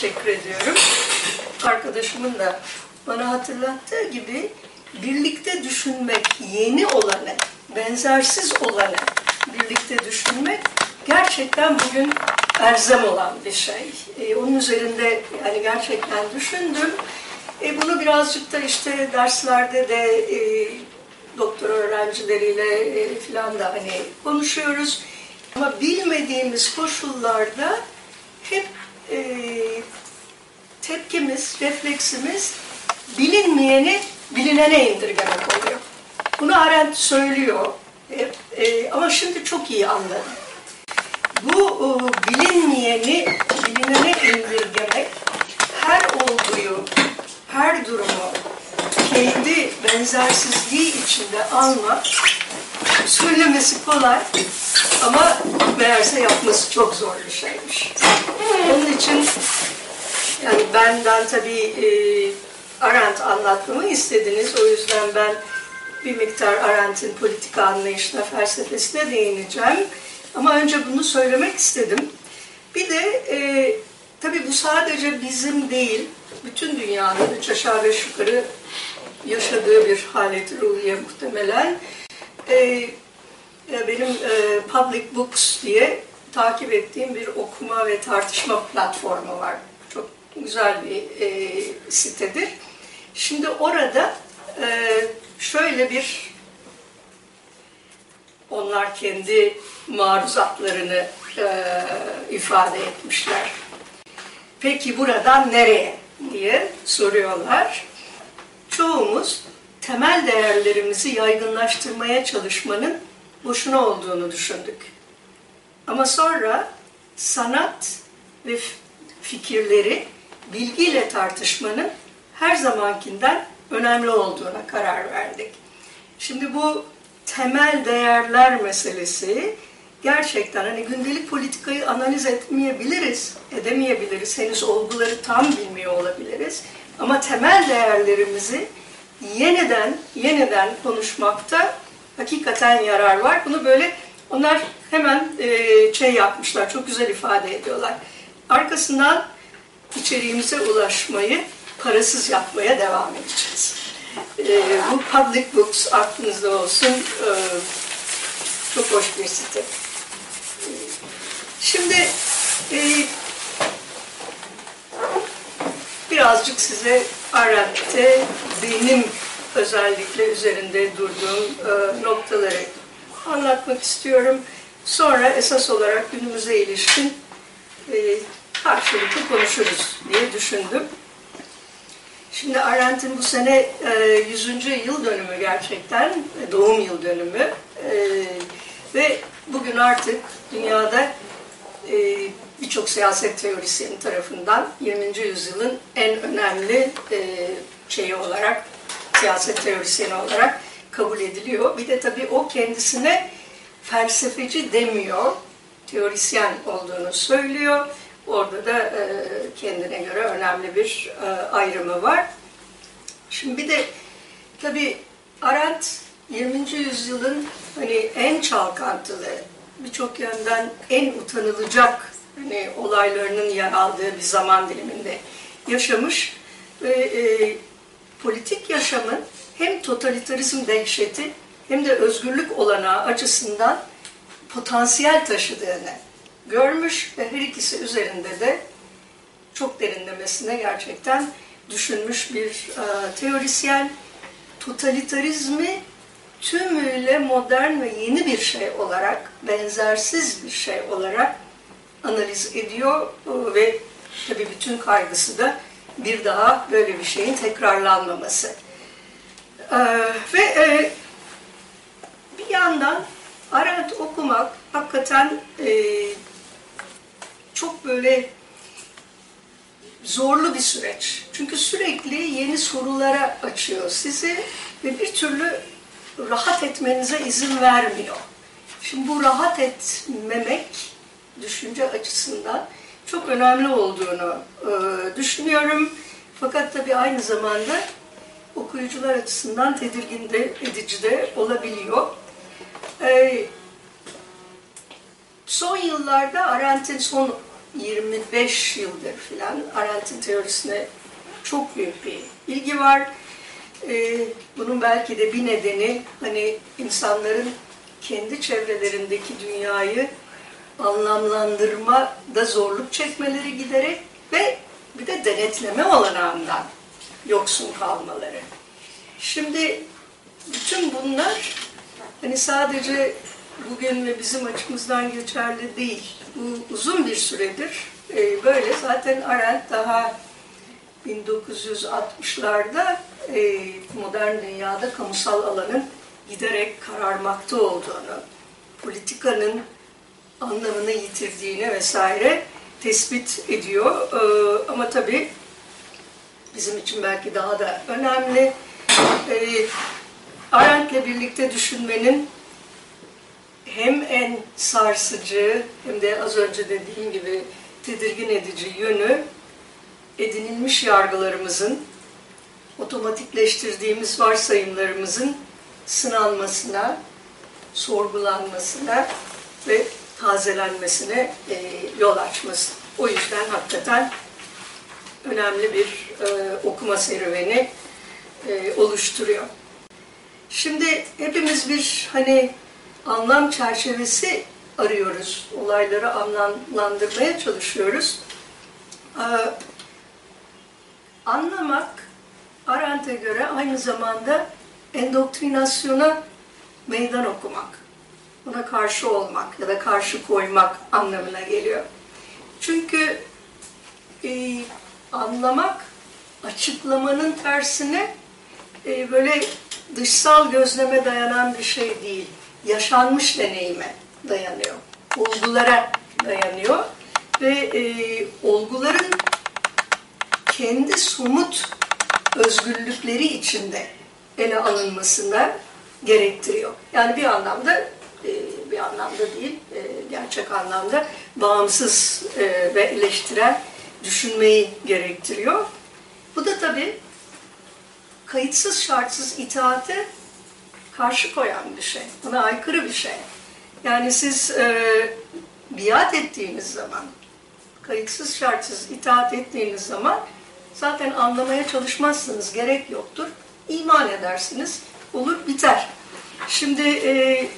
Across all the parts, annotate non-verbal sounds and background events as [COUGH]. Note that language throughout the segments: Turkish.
teşekkür ediyorum. Arkadaşımın da bana hatırlattığı gibi birlikte düşünmek yeni olanı, benzersiz olanı birlikte düşünmek gerçekten bugün erzem olan bir şey. E, onun üzerinde yani gerçekten düşündüm. E, bunu birazcık da işte derslerde de e, doktor öğrencileriyle e, falan da hani konuşuyoruz. Ama bilmediğimiz koşullarda hep e, tepkimiz, refleksimiz bilinmeyeni bilinene indirgemek oluyor. Bunu Arendt söylüyor hep, e, ama şimdi çok iyi anladım. Bu e, bilinmeyeni bilinene indirgemek her olduğu, her durumu kendi benzersizliği içinde almak söylemesi kolay ama meğerse yapması çok zor bir şeymiş. Onun için yani benden tabii e, Arendt anlatmamı istediniz. O yüzden ben bir miktar Arendt'in politika anlayışına, felsefesine değineceğim. Ama önce bunu söylemek istedim. Bir de e, tabii bu sadece bizim değil, bütün dünyanın üç aşağı beş yukarı yaşadığı bir halet ruhiye muhtemelen. E, benim e, Public Books diye takip ettiğim bir okuma ve tartışma platformu var. Güzel bir e, sitedir. Şimdi orada e, şöyle bir onlar kendi maruzatlarını e, ifade etmişler. Peki buradan nereye diye soruyorlar. Çoğumuz temel değerlerimizi yaygınlaştırmaya çalışmanın boşuna olduğunu düşündük. Ama sonra sanat ve fikirleri bilgiyle tartışmanın her zamankinden önemli olduğuna karar verdik. Şimdi bu temel değerler meselesi gerçekten hani gündelik politikayı analiz etmeyebiliriz, edemeyebiliriz, henüz olguları tam bilmiyor olabiliriz. Ama temel değerlerimizi yeniden yeniden konuşmakta hakikaten yarar var. Bunu böyle onlar hemen e, şey yapmışlar, çok güzel ifade ediyorlar. Arkasından içeriğimize ulaşmayı parasız yapmaya devam edeceğiz. E, bu Public Books aklınızda olsun. E, çok hoş bir site. Şimdi e, birazcık size Arap'te benim özellikle üzerinde durduğum e, noktaları anlatmak istiyorum. Sonra esas olarak günümüze ilişkin e, karşılıklı konuşuruz diye düşündüm. Şimdi Arendt'in bu sene e, 100. yıl dönümü gerçekten, doğum yıl dönümü e, ve bugün artık dünyada e, birçok siyaset teorisyeni tarafından 20. yüzyılın en önemli e, şeyi olarak, siyaset teorisyeni olarak kabul ediliyor. Bir de tabii o kendisine felsefeci demiyor, teorisyen olduğunu söylüyor. Orada da e, kendine göre önemli bir e, ayrımı var. Şimdi bir de tabii Arendt 20. yüzyılın hani en çalkantılı, birçok yönden en utanılacak hani olaylarının yer aldığı bir zaman diliminde yaşamış ve e, politik yaşamın hem totalitarizm dehşeti hem de özgürlük olanağı açısından potansiyel taşıdığını görmüş ve her ikisi üzerinde de çok derinlemesine gerçekten düşünmüş bir e, teorisyen totalitarizmi tümüyle modern ve yeni bir şey olarak, benzersiz bir şey olarak analiz ediyor e, ve tabii bütün kaygısı da bir daha böyle bir şeyin tekrarlanmaması. E, ve e, bir yandan Arendt okumak hakikaten e, çok böyle zorlu bir süreç. Çünkü sürekli yeni sorulara açıyor sizi ve bir türlü rahat etmenize izin vermiyor. Şimdi bu rahat etmemek düşünce açısından çok önemli olduğunu e, düşünüyorum. Fakat tabii aynı zamanda okuyucular açısından tedirgin de edici de olabiliyor. E, Son yıllarda Arendt'in son 25 yıldır filan Arendt'in teorisine çok büyük bir ilgi var. Ee, bunun belki de bir nedeni hani insanların kendi çevrelerindeki dünyayı anlamlandırmada zorluk çekmeleri giderek ve bir de denetleme olanağından yoksun kalmaları. Şimdi bütün bunlar hani sadece bugün ve bizim açımızdan geçerli değil. Uzun bir süredir e, böyle. Zaten Arendt daha 1960'larda e, modern dünyada kamusal alanın giderek kararmakta olduğunu, politikanın anlamını yitirdiğini vesaire tespit ediyor. E, ama tabii bizim için belki daha da önemli. E, Arendt'le birlikte düşünmenin hem en sarsıcı hem de az önce dediğim gibi tedirgin edici yönü edinilmiş yargılarımızın, otomatikleştirdiğimiz varsayımlarımızın sınanmasına, sorgulanmasına ve tazelenmesine e, yol açması. O yüzden hakikaten önemli bir e, okuma serüveni e, oluşturuyor. Şimdi hepimiz bir hani anlam çerçevesi arıyoruz. Olayları anlamlandırmaya çalışıyoruz. Ee, anlamak Arendt'e göre aynı zamanda endoktrinasyona meydan okumak. Buna karşı olmak ya da karşı koymak anlamına geliyor. Çünkü e, anlamak açıklamanın tersine e, böyle dışsal gözleme dayanan bir şey değil yaşanmış deneyime dayanıyor. Olgulara dayanıyor ve e, olguların kendi somut özgürlükleri içinde ele alınmasına gerektiriyor. Yani bir anlamda e, bir anlamda değil, e, gerçek anlamda bağımsız e, ve eleştirel düşünmeyi gerektiriyor. Bu da tabii kayıtsız şartsız itaate karşı koyan bir şey. Buna aykırı bir şey. Yani siz e, biat ettiğiniz zaman, kayıtsız şartsız itaat ettiğiniz zaman zaten anlamaya çalışmazsınız, gerek yoktur. İman edersiniz, olur biter. Şimdi e,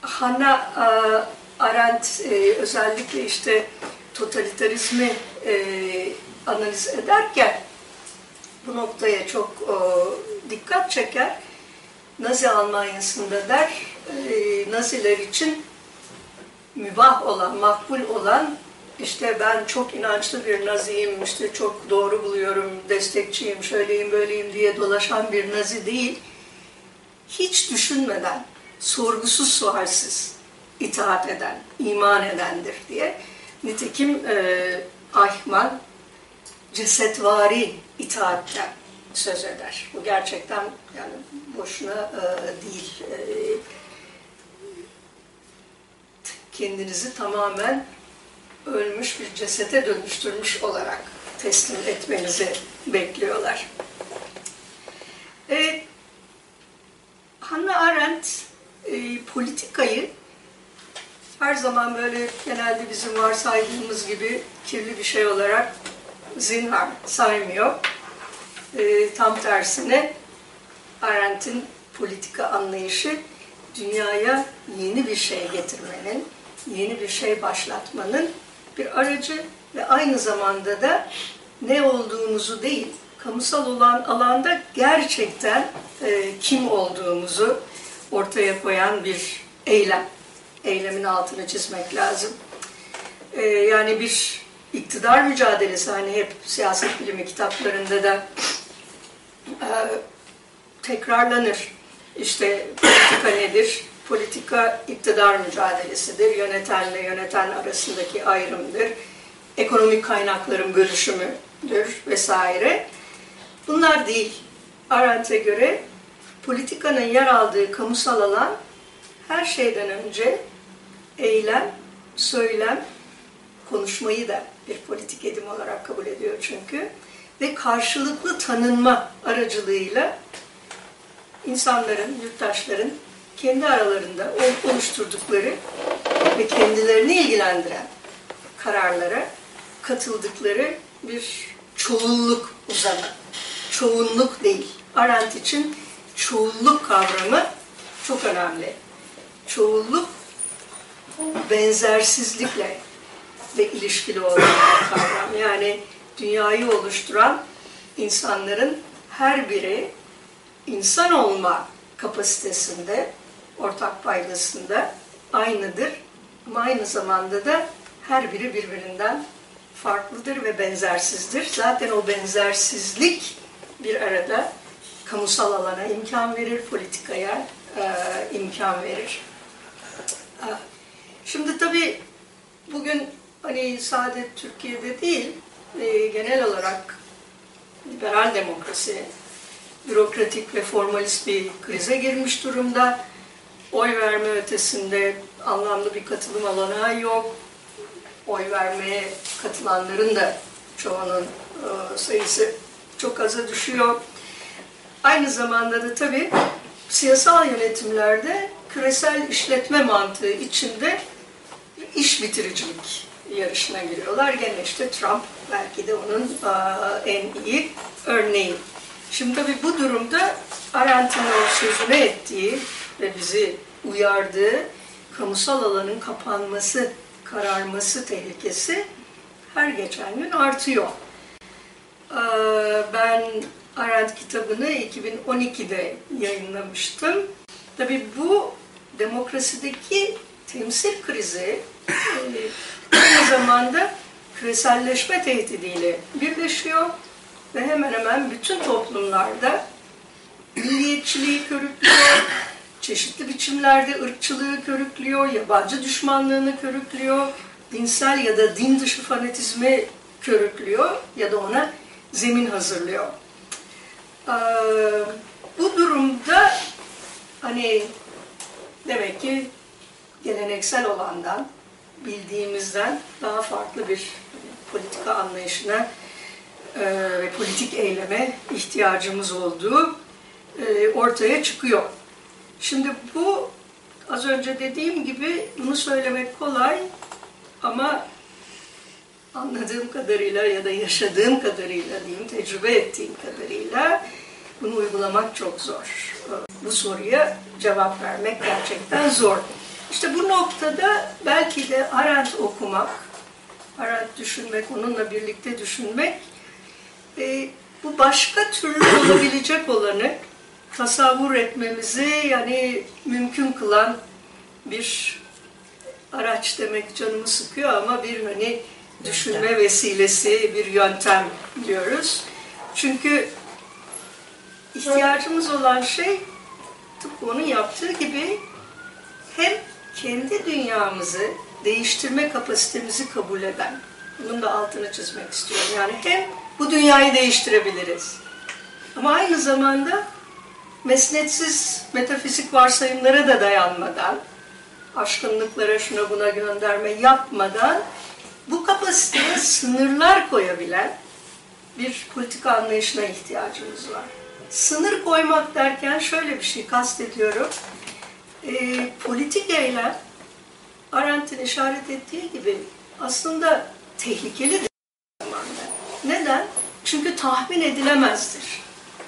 Hannah e, Arendt e, özellikle işte totalitarizmi e, analiz ederken bu noktaya çok e, dikkat çeker. Nazi Almanya'sında der, e, Naziler için mübah olan, makbul olan işte ben çok inançlı bir naziyim, işte çok doğru buluyorum, destekçiyim, şöyleyim, böyleyim diye dolaşan bir nazi değil. Hiç düşünmeden, sorgusuz sualsiz itaat eden, iman edendir diye. Nitekim e, Eichmann cesetvari itaatten söz eder. Bu gerçekten yani boşuna e, değil. E, kendinizi tamamen ölmüş bir cesete dönüştürmüş olarak teslim etmenizi bekliyorlar. E, Hannah Arendt e, politikayı her zaman böyle genelde bizim varsaydığımız gibi kirli bir şey olarak zinhar saymıyor. E, tam tersine Arendt'in politika anlayışı dünyaya yeni bir şey getirmenin, yeni bir şey başlatmanın bir aracı ve aynı zamanda da ne olduğumuzu değil, kamusal olan alanda gerçekten e, kim olduğumuzu ortaya koyan bir eylem. Eylemin altını çizmek lazım. E, yani bir iktidar mücadelesi hani hep siyaset bilimi kitaplarında da e, tekrarlanır. İşte politika nedir? Politika iktidar mücadelesidir. Yönetenle yöneten arasındaki ayrımdır. Ekonomik kaynakların bölüşümüdür vesaire. Bunlar değil. Arendt'e göre politikanın yer aldığı kamusal alan her şeyden önce eylem, söylem, konuşmayı da bir politik edim olarak kabul ediyor çünkü ve karşılıklı tanınma aracılığıyla insanların, yurttaşların kendi aralarında oluşturdukları ve kendilerini ilgilendiren kararlara katıldıkları bir çoğunluk uzanı. Çoğunluk değil. Arendt için çoğunluk kavramı çok önemli. Çoğunluk benzersizlikle ve ilişkili olan bir kavram. Yani dünyayı oluşturan insanların her biri insan olma kapasitesinde, ortak paydasında aynıdır. Ama aynı zamanda da her biri birbirinden farklıdır ve benzersizdir. Zaten o benzersizlik bir arada kamusal alana imkan verir, politikaya e, imkan verir. Şimdi tabii bugün hani sadece Türkiye'de değil, e, genel olarak liberal demokrasi bürokratik ve formalist bir krize girmiş durumda. Oy verme ötesinde anlamlı bir katılım alanağı yok. Oy vermeye katılanların da çoğunun e, sayısı çok aza düşüyor. Aynı zamanda da tabii siyasal yönetimlerde küresel işletme mantığı içinde iş bitiricilik yarışına giriyorlar. Gene işte Trump belki de onun en iyi örneği. Şimdi tabii bu durumda Arendt'in o sözüne ettiği ve bizi uyardığı kamusal alanın kapanması, kararması tehlikesi her geçen gün artıyor. Ben Arendt kitabını 2012'de yayınlamıştım. Tabii bu demokrasideki temsil krizi aynı zamanda küreselleşme tehdidiyle birleşiyor ve hemen hemen bütün toplumlarda milliyetçiliği körüklüyor, çeşitli biçimlerde ırkçılığı körüklüyor, yabancı düşmanlığını körüklüyor, dinsel ya da din dışı fanatizmi körüklüyor ya da ona zemin hazırlıyor. Ee, bu durumda hani demek ki geleneksel olandan, bildiğimizden daha farklı bir politika anlayışına ve politik eyleme ihtiyacımız olduğu e, ortaya çıkıyor. Şimdi bu az önce dediğim gibi bunu söylemek kolay ama anladığım kadarıyla ya da yaşadığım kadarıyla diyeyim, tecrübe ettiğim kadarıyla bunu uygulamak çok zor. Bu soruya cevap vermek gerçekten zor. İşte bu noktada belki de Arendt okumak, Arendt düşünmek, onunla birlikte düşünmek e, bu başka türlü [CLEARS THROAT] olabilecek olanı tasavvur etmemizi yani mümkün kılan bir araç demek canımı sıkıyor ama bir hani düşünme vesilesi, bir yöntem diyoruz. Çünkü ihtiyacımız olan şey tıpkı onun yaptığı gibi hem kendi dünyamızı değiştirme kapasitemizi kabul eden, bunun da altını çizmek istiyorum. Yani hem bu dünyayı değiştirebiliriz ama aynı zamanda mesnetsiz metafizik varsayımlara da dayanmadan, aşkınlıklara şuna buna gönderme yapmadan bu kapasiteye sınırlar koyabilen bir politika anlayışına ihtiyacımız var. Sınır koymak derken şöyle bir şey kastediyorum. E, politik eylem, Arendt'in işaret ettiği gibi aslında tehlikelidir zamanda. Neden? Çünkü tahmin edilemezdir.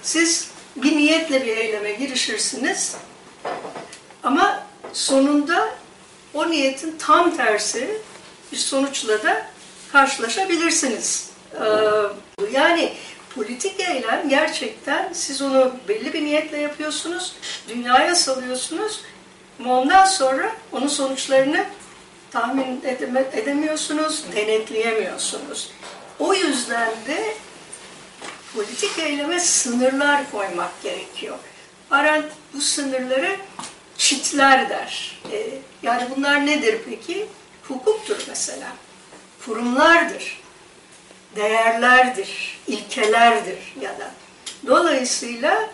Siz bir niyetle bir eyleme girişirsiniz ama sonunda o niyetin tam tersi bir sonuçla da karşılaşabilirsiniz. Ee, yani politik eylem gerçekten siz onu belli bir niyetle yapıyorsunuz, dünyaya salıyorsunuz ama ondan sonra onun sonuçlarını tahmin edemiyorsunuz, denetleyemiyorsunuz. O yüzden de politik eyleme sınırlar koymak gerekiyor. Arendt bu sınırları çitler der. Ee, yani bunlar nedir peki? Hukuktur mesela. Kurumlardır. Değerlerdir. ilkelerdir ya da. Dolayısıyla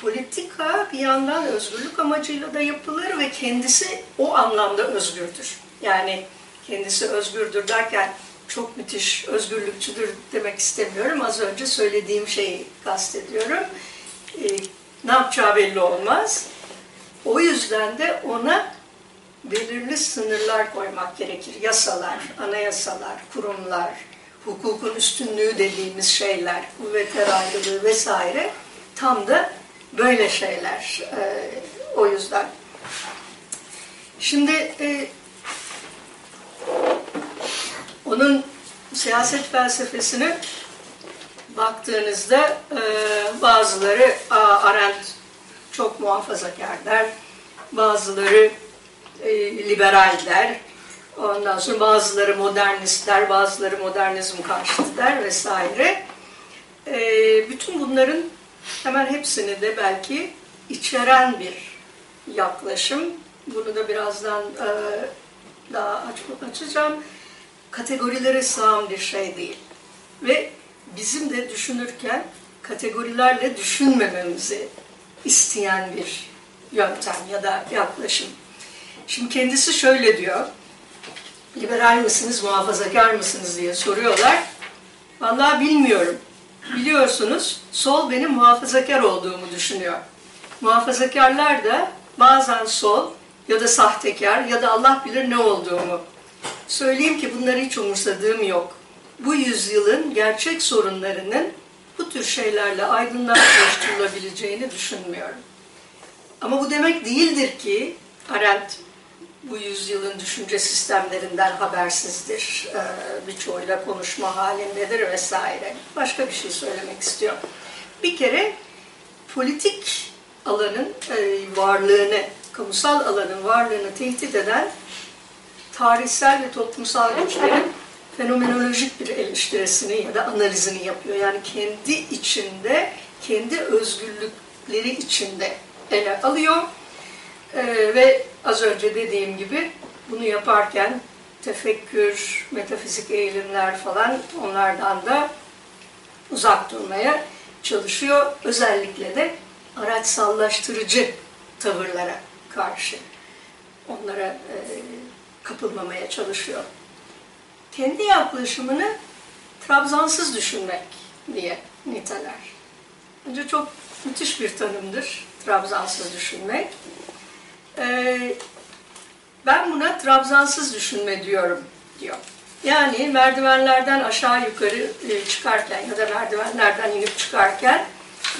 politika bir yandan özgürlük amacıyla da yapılır ve kendisi o anlamda özgürdür. Yani kendisi özgürdür derken çok müthiş özgürlükçüdür demek istemiyorum. Az önce söylediğim şeyi kastediyorum. Ee, ne yapacağı belli olmaz. O yüzden de ona belirli sınırlar koymak gerekir. Yasalar, anayasalar, kurumlar, hukukun üstünlüğü dediğimiz şeyler, kuvvetler ayrılığı vesaire tam da böyle şeyler. E, o yüzden. Şimdi e, onun siyaset felsefesini baktığınızda e, bazıları Arendt çok muhafazakar der, bazıları e, liberal der, ondan sonra bazıları modernistler, bazıları modernizm karşıtı der vesaire. E, bütün bunların hemen hepsini de belki içeren bir yaklaşım. Bunu da birazdan e, daha aç, açacağım. Kategorilere sığan bir şey değil. Ve bizim de düşünürken kategorilerle düşünmememizi isteyen bir yöntem ya da yaklaşım. Şimdi kendisi şöyle diyor, liberal mısınız, muhafazakar mısınız diye soruyorlar. Vallahi bilmiyorum. Biliyorsunuz sol benim muhafazakar olduğumu düşünüyor. Muhafazakarlar da bazen sol ya da sahtekar ya da Allah bilir ne olduğumu. Söyleyeyim ki bunları hiç umursadığım yok. Bu yüzyılın gerçek sorunlarının bu tür şeylerle aydınlatılabilireceğini düşünmüyorum. Ama bu demek değildir ki Arendt bu yüzyılın düşünce sistemlerinden habersizdir. Ee, birçoğuyla konuşma halindedir vesaire. Başka bir şey söylemek istiyor. Bir kere politik alanın e, varlığını, kamusal alanın varlığını tehdit eden tarihsel ve toplumsal güçlerin fenomenolojik bir eleştirisini ya da analizini yapıyor. Yani kendi içinde, kendi özgürlükleri içinde ele alıyor. Ee, ve az önce dediğim gibi bunu yaparken tefekkür, metafizik eğilimler falan onlardan da uzak durmaya çalışıyor. Özellikle de araçsallaştırıcı tavırlara karşı onlara e, kapılmamaya çalışıyor. Kendi yaklaşımını Trabzansız düşünmek diye niteler. Bence çok müthiş bir tanımdır Trabzansız düşünmek. Ee, ben buna Trabzansız düşünme diyorum diyor. Yani merdivenlerden aşağı yukarı e, çıkarken ya da merdivenlerden inip çıkarken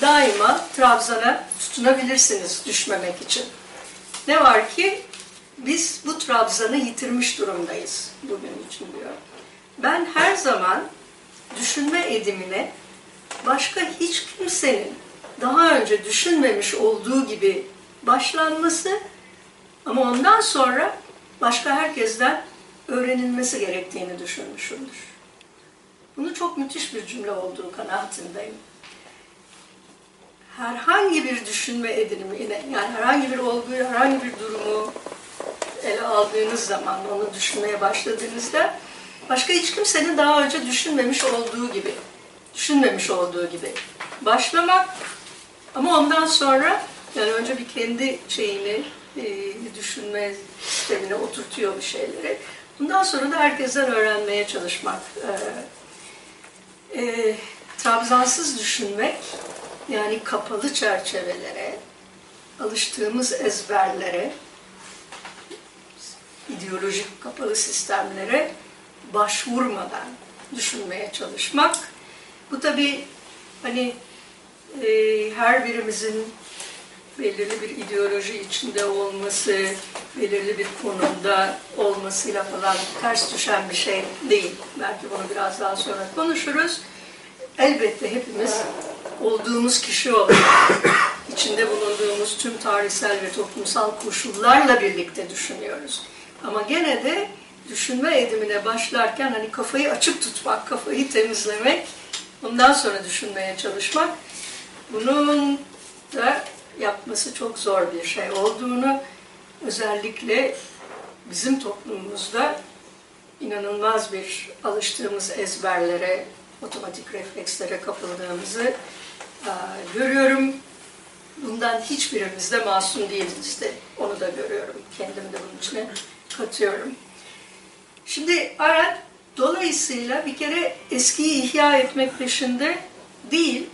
daima Trabzan'a tutunabilirsiniz düşmemek için. Ne var ki biz bu Trabzan'ı yitirmiş durumdayız bugün için diyor. Ben her zaman düşünme edimine başka hiç kimsenin daha önce düşünmemiş olduğu gibi başlanması ama ondan sonra başka herkesten öğrenilmesi gerektiğini düşünmüşümdür. Bunu çok müthiş bir cümle olduğu kanaatindeyim. Herhangi bir düşünme edinimine, yani herhangi bir olguyu, herhangi bir durumu ele aldığınız zaman, onu düşünmeye başladığınızda başka hiç kimsenin daha önce düşünmemiş olduğu gibi, düşünmemiş olduğu gibi başlamak ama ondan sonra yani önce bir kendi şeyini, e, düşünme sistemine oturtuyor bir şeyleri. Bundan sonra da herkesten öğrenmeye çalışmak. E, e, Trabzansız düşünmek, yani kapalı çerçevelere, alıştığımız ezberlere, ideolojik kapalı sistemlere başvurmadan düşünmeye çalışmak. Bu tabi hani e, her birimizin belirli bir ideoloji içinde olması, belirli bir konumda olmasıyla falan ters düşen bir şey değil. Belki bunu biraz daha sonra konuşuruz. Elbette hepimiz olduğumuz kişi olarak içinde bulunduğumuz tüm tarihsel ve toplumsal koşullarla birlikte düşünüyoruz. Ama gene de düşünme edimine başlarken hani kafayı açık tutmak, kafayı temizlemek, ondan sonra düşünmeye çalışmak bunun da yapması çok zor bir şey olduğunu özellikle bizim toplumumuzda inanılmaz bir alıştığımız ezberlere, otomatik reflekslere kapıldığımızı görüyorum. Bundan hiçbirimiz de masum değiliz de onu da görüyorum. Kendimi de bunun içine katıyorum. Şimdi Arendt dolayısıyla bir kere eskiyi ihya etmek peşinde değil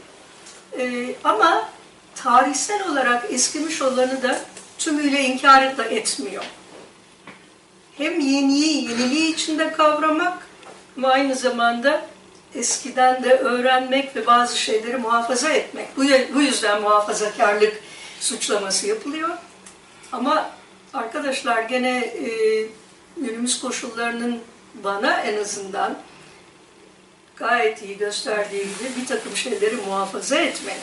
e, ama tarihsel olarak eskimiş olanı da tümüyle inkar da etmiyor. hem yeniyi, yeniliği içinde kavramak ama aynı zamanda eskiden de öğrenmek ve bazı şeyleri muhafaza etmek. Bu, bu yüzden muhafazakarlık suçlaması yapılıyor. Ama arkadaşlar gene e, günümüz koşullarının bana en azından gayet iyi gösterdiği bir takım şeyleri muhafaza etmenin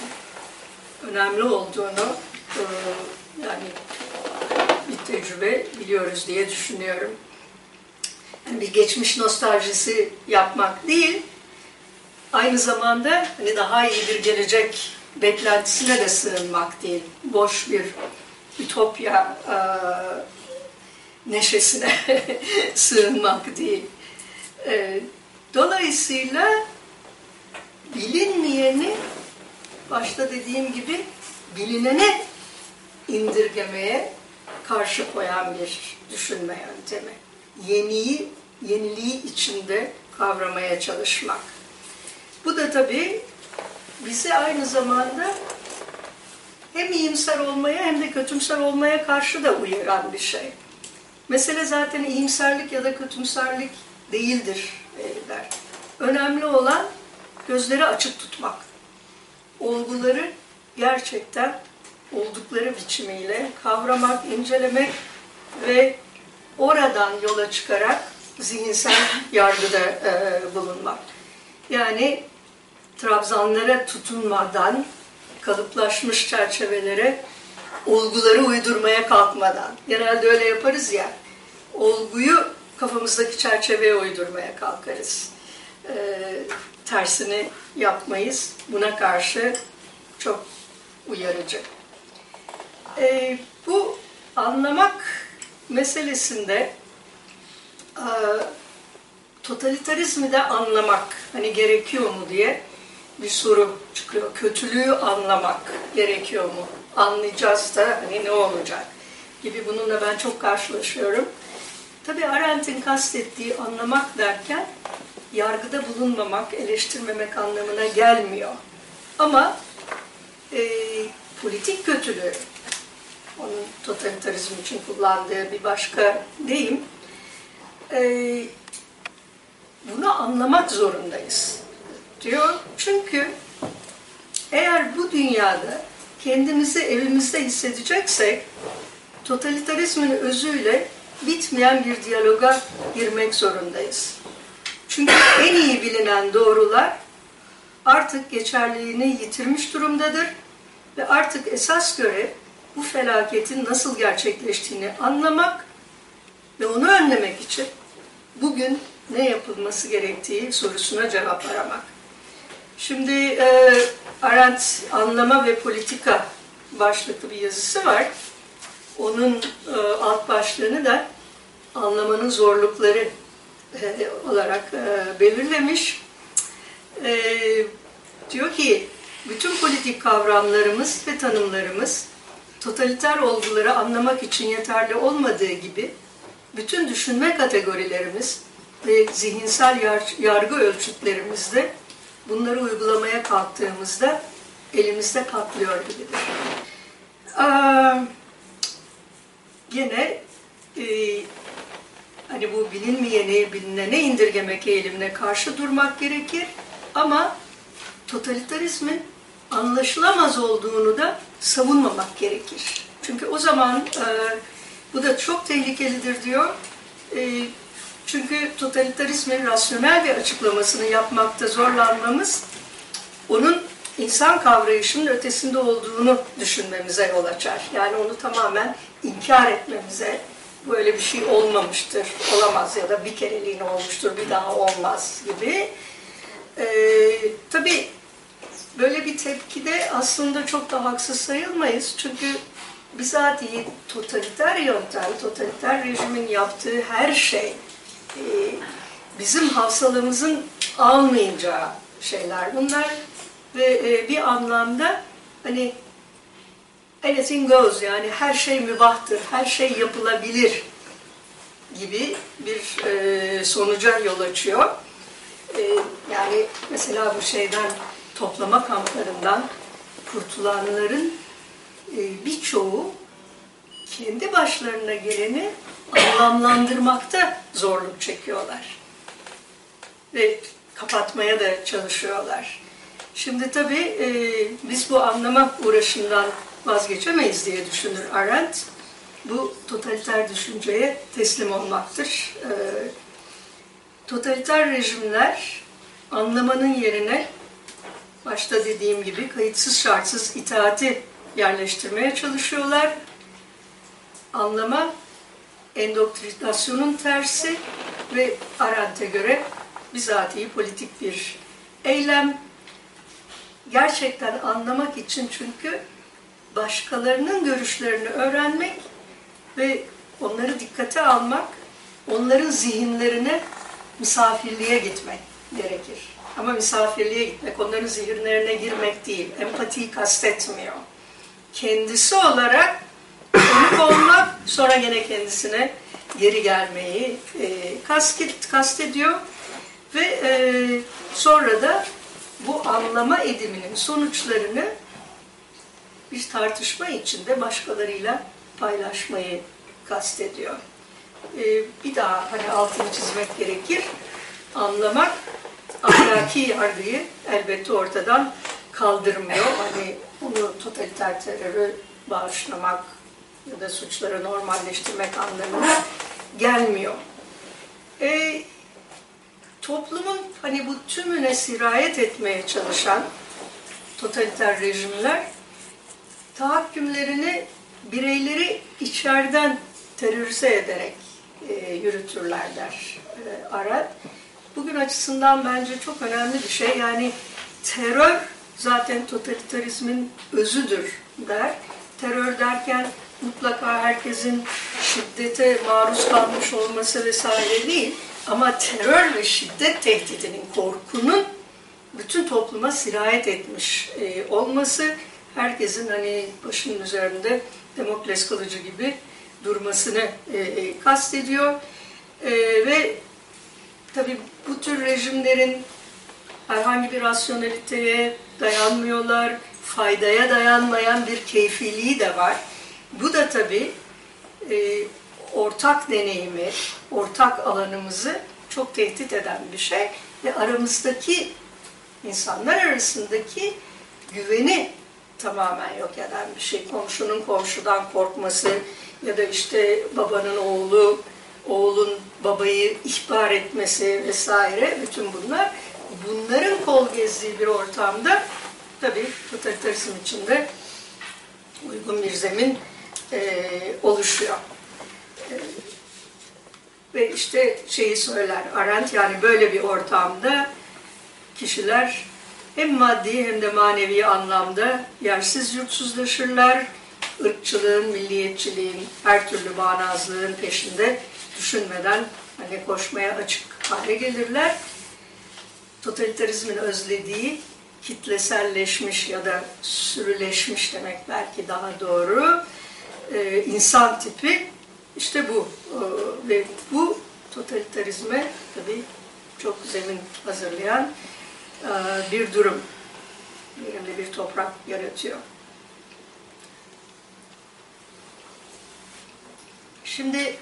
önemli olduğunu e, yani bir tecrübe biliyoruz diye düşünüyorum. Yani bir geçmiş nostaljisi yapmak değil, aynı zamanda hani daha iyi bir gelecek beklentisine de sığınmak değil. Boş bir ütopya e, neşesine [LAUGHS] sığınmak değil. E, dolayısıyla bilinmeyeni başta dediğim gibi bilinene indirgemeye karşı koyan bir düşünme yöntemi. Yeniyi, yeniliği içinde kavramaya çalışmak. Bu da tabii bizi aynı zamanda hem iyimser olmaya hem de kötümser olmaya karşı da uyaran bir şey. Mesele zaten iyimserlik ya da kötümserlik değildir der. Önemli olan gözleri açık tutmak. Olguları gerçekten oldukları biçimiyle kavramak, incelemek ve oradan yola çıkarak zihinsel yargıda e, bulunmak. Yani trabzanlara tutunmadan, kalıplaşmış çerçevelere olguları uydurmaya kalkmadan. Genelde öyle yaparız ya. Olguyu kafamızdaki çerçeveye uydurmaya kalkarız. Ee, tersini yapmayız. Buna karşı çok uyarıcı. Ee, bu anlamak meselesinde e, totalitarizmi de anlamak hani gerekiyor mu diye bir soru çıkıyor. Kötülüğü anlamak gerekiyor mu? Anlayacağız da hani ne olacak gibi bununla ben çok karşılaşıyorum. Tabii Arendt'in kastettiği anlamak derken yargıda bulunmamak, eleştirmemek anlamına gelmiyor. Ama e, politik kötülüğü, onun totalitarizm için kullandığı bir başka deyim, e, bunu anlamak zorundayız diyor. Çünkü eğer bu dünyada kendimizi evimizde hissedeceksek totalitarizmin özüyle bitmeyen bir diyaloga girmek zorundayız. Çünkü en iyi bilinen doğrular artık geçerliliğini yitirmiş durumdadır ve artık esas göre bu felaketin nasıl gerçekleştiğini anlamak ve onu önlemek için bugün ne yapılması gerektiği sorusuna cevap aramak. Şimdi e, Arendt Anlama ve Politika başlıklı bir yazısı var. Onun e, alt başlığını da anlamanın zorlukları e, olarak e, belirlemiş. E, diyor ki bütün politik kavramlarımız ve tanımlarımız totaliter olguları anlamak için yeterli olmadığı gibi bütün düşünme kategorilerimiz ve zihinsel yar yargı ölçütlerimizde bunları uygulamaya kalktığımızda elimizde patlıyor gibidir. Aa, gene e, hani bu bilinmeyeni bilinene indirgemek eğilimine karşı durmak gerekir ama totalitarizmin anlaşılamaz olduğunu da savunmamak gerekir. Çünkü o zaman e, bu da çok tehlikelidir diyor. E, çünkü totalitarizmin rasyonel bir açıklamasını yapmakta zorlanmamız onun insan kavrayışının ötesinde olduğunu düşünmemize yol açar. Yani onu tamamen inkar etmemize, böyle bir şey olmamıştır, olamaz ya da bir kereliğine olmuştur, bir daha olmaz gibi. Ee, tabii böyle bir tepkide aslında çok da haksız sayılmayız. Çünkü bizatihi totaliter yöntem, totaliter rejimin yaptığı her şey bizim hafsalamızın almayacağı şeyler bunlar ve e, bir anlamda hani anything goes yani her şey mübahtır, her şey yapılabilir gibi bir e, sonuca yol açıyor. E, yani mesela bu şeyden toplama kamplarından kurtulanların e, birçoğu kendi başlarına geleni anlamlandırmakta zorluk çekiyorlar. Ve kapatmaya da çalışıyorlar. Şimdi tabii e, biz bu anlama uğraşından vazgeçemeyiz diye düşünür Arendt. Bu totaliter düşünceye teslim olmaktır. E, totaliter rejimler anlamanın yerine başta dediğim gibi kayıtsız şartsız itaati yerleştirmeye çalışıyorlar. Anlama endoktrinasyonun tersi ve Arendt'e göre bizatihi politik bir eylem. Gerçekten anlamak için çünkü başkalarının görüşlerini öğrenmek ve onları dikkate almak, onların zihinlerine misafirliğe gitmek gerekir. Ama misafirliğe gitmek, onların zihinlerine girmek değil, empatiyi kastetmiyor. Kendisi olarak konuk olmak, sonra gene kendisine geri gelmeyi e, kastet, kastediyor. Ve e, sonra da bu anlama ediminin sonuçlarını bir tartışma içinde başkalarıyla paylaşmayı kastediyor. E, bir daha hani altını çizmek gerekir. Anlamak ahlaki [COUGHS] yargıyı elbette ortadan kaldırmıyor. Hani bunu totaliter terörü bağışlamak ya da suçları normalleştirmek anlamına gelmiyor. E, toplumun hani bu tümüne sirayet etmeye çalışan totaliter rejimler tahakkümlerini bireyleri içeriden terörize ederek e, yürütürler der e, Arad. Bugün açısından bence çok önemli bir şey. Yani terör zaten totalitarizmin özüdür der. Terör derken mutlaka herkesin şiddete maruz kalmış olması vesaire değil. Ama terör ve şiddet tehdidinin, korkunun bütün topluma sirayet etmiş e, olması herkesin hani başının üzerinde Demokles kılıcı gibi durmasını e, e, kastediyor. E, ve tabi bu tür rejimlerin herhangi bir rasyoneliteye dayanmıyorlar, faydaya dayanmayan bir keyfiliği de var. Bu da tabi e, ortak deneyimi, ortak alanımızı çok tehdit eden bir şey ve aramızdaki insanlar arasındaki güveni tamamen yok eden bir şey. Komşunun komşudan korkması ya da işte babanın oğlu, oğlun babayı ihbar etmesi vesaire bütün bunlar bunların kol gezdiği bir ortamda tabii totalitarizm içinde uygun bir zemin e, oluşuyor. E, ve işte şeyi söyler Arendt yani böyle bir ortamda kişiler hem maddi hem de manevi anlamda yersiz yurtsuzlaşırlar. ırkçılığın, milliyetçiliğin, her türlü bağnazlığın peşinde düşünmeden hani koşmaya açık hale gelirler. Totalitarizmin özlediği kitleselleşmiş ya da sürüleşmiş demek belki daha doğru e, insan tipi işte bu e, ve bu totalitarizme tabii çok zemin hazırlayan e, bir durum, verimli bir toprak yaratıyor. Şimdi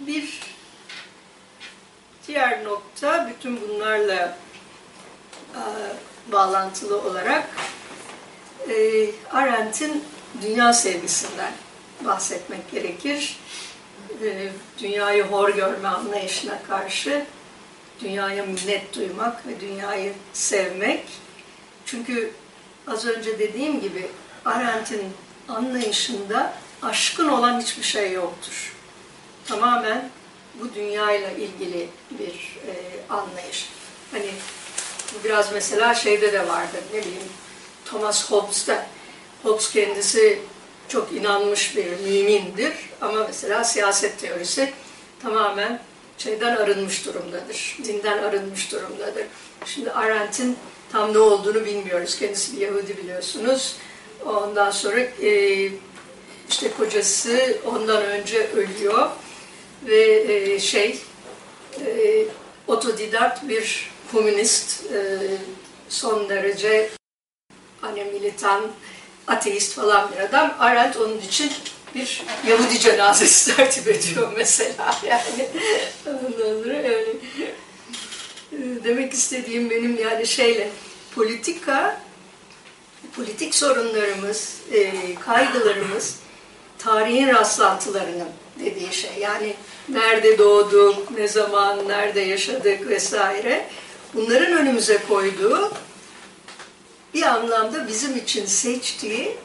bir diğer nokta bütün bunlarla e, bağlantılı olarak e, Arendt'in dünya sevgisinden bahsetmek gerekir. E, dünyayı hor görme anlayışına karşı dünyaya minnet duymak ve dünyayı sevmek. Çünkü az önce dediğim gibi Arendt'in anlayışında aşkın olan hiçbir şey yoktur. Tamamen bu dünyayla ilgili bir e, anlayış. Hani bu biraz mesela şeyde de vardır, ne bileyim Thomas Hobbes'ta. Hobbes kendisi çok inanmış bir mümindir ama mesela siyaset teorisi tamamen şeyden arınmış durumdadır, dinden arınmış durumdadır. Şimdi Arendt'in tam ne olduğunu bilmiyoruz. Kendisi bir Yahudi biliyorsunuz. Ondan sonra e, işte kocası ondan önce ölüyor ve e, şey e, otodidakt bir komünist e, son derece hani militan ateist falan bir adam. Arendt onun için bir Yahudi cenazesi [LAUGHS] tertip ediyor mesela yani. Ondan sonra yani e, demek istediğim benim yani şeyle politika politik sorunlarımız, e, kaygılarımız tarihin rastlantılarının dediği şey. Yani nerede doğduk, ne zaman, nerede yaşadık vesaire. Bunların önümüze koyduğu bir anlamda bizim için seçtiği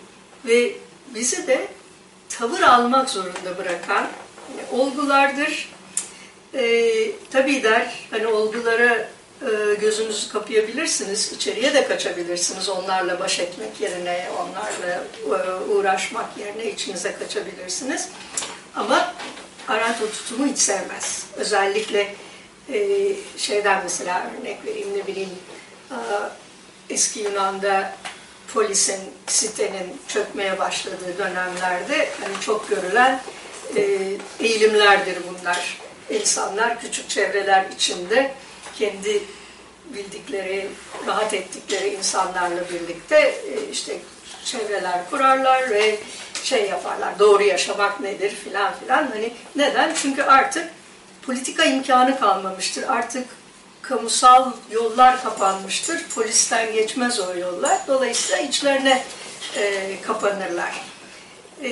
ve bizi de tavır almak zorunda bırakan olgulardır. Ee, tabii der, hani olgulara e, gözünüzü kapayabilirsiniz, içeriye de kaçabilirsiniz onlarla baş etmek yerine, onlarla e, uğraşmak yerine içinize kaçabilirsiniz. Ama Arendt o tutumu hiç sevmez. Özellikle e, şeyden mesela örnek vereyim ne bileyim, e, eski Yunan'da polisin, sitenin çökmeye başladığı dönemlerde hani çok görülen e, eğilimlerdir bunlar. İnsanlar küçük çevreler içinde kendi bildikleri, rahat ettikleri insanlarla birlikte e, işte çevreler kurarlar ve şey yaparlar. Doğru yaşamak nedir filan filan. Hani neden? Çünkü artık politika imkanı kalmamıştır. Artık kamusal yollar kapanmıştır. Polisten geçmez o yollar. Dolayısıyla içlerine e, kapanırlar. E,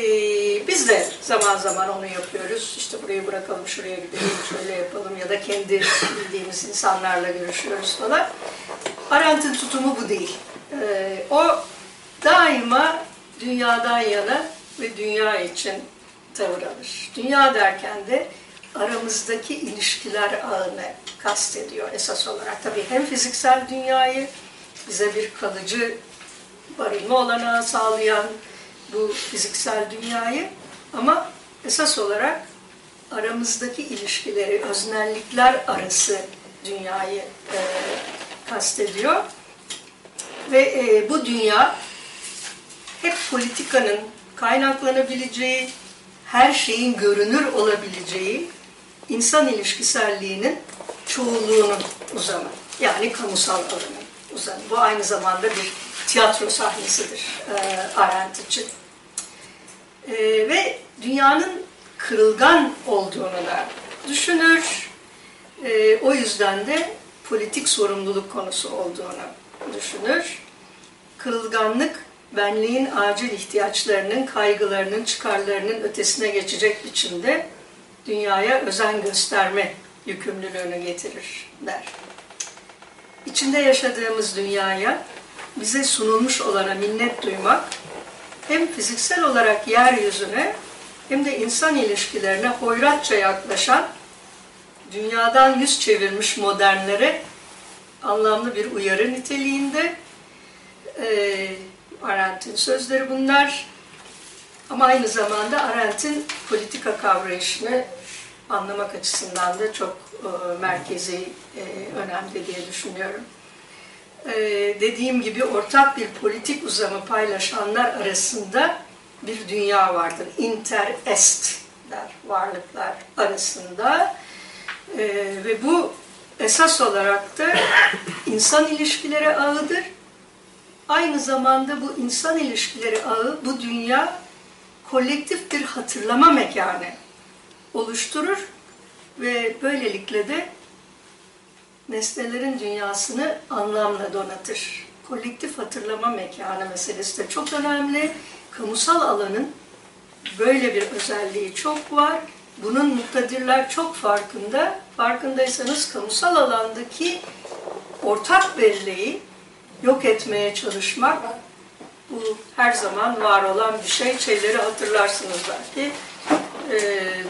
biz de zaman zaman onu yapıyoruz. İşte burayı bırakalım, şuraya gidelim, şöyle yapalım ya da kendi bildiğimiz insanlarla görüşüyoruz falan. Arendt'in tutumu bu değil. E, o daima dünyadan yana ve dünya için tavır alır. Dünya derken de aramızdaki ilişkiler ağını kastediyor esas olarak. Tabii hem fiziksel dünyayı bize bir kalıcı barınma olanağı sağlayan bu fiziksel dünyayı ama esas olarak aramızdaki ilişkileri, öznellikler arası dünyayı e, kastediyor. Ve e, bu dünya hep politikanın kaynaklanabileceği, her şeyin görünür olabileceği insan ilişkiselliğinin çoğunluğunun uzamı. Yani kamusal alanın uzamı. Bu aynı zamanda bir tiyatro sahnesidir e, Arendt için. E, ve dünyanın kırılgan olduğunu da düşünür. E, o yüzden de politik sorumluluk konusu olduğunu düşünür. Kırılganlık benliğin acil ihtiyaçlarının, kaygılarının, çıkarlarının ötesine geçecek biçimde dünyaya özen gösterme yükümlülüğünü getirir der. İçinde yaşadığımız dünyaya bize sunulmuş olana minnet duymak hem fiziksel olarak yeryüzüne hem de insan ilişkilerine hoyratça yaklaşan dünyadan yüz çevirmiş modernlere anlamlı bir uyarı niteliğinde e, Arendt'in sözleri bunlar. Ama aynı zamanda Arendt'in politika kavrayışını anlamak açısından da çok e, merkezi e, önemli diye düşünüyorum. E, dediğim gibi ortak bir politik uzamı paylaşanlar arasında bir dünya vardır. Inter est der varlıklar arasında. E, ve bu esas olarak da insan ilişkileri ağıdır. Aynı zamanda bu insan ilişkileri ağı, bu dünya kolektif bir hatırlama mekanı oluşturur ve böylelikle de nesnelerin dünyasını anlamla donatır. Kolektif hatırlama mekanı meselesi de çok önemli. Kamusal alanın böyle bir özelliği çok var. Bunun muktedirler çok farkında. Farkındaysanız kamusal alandaki ortak belleği yok etmeye çalışmak bu her zaman var olan bir şey. Şeyleri hatırlarsınız belki. Ee,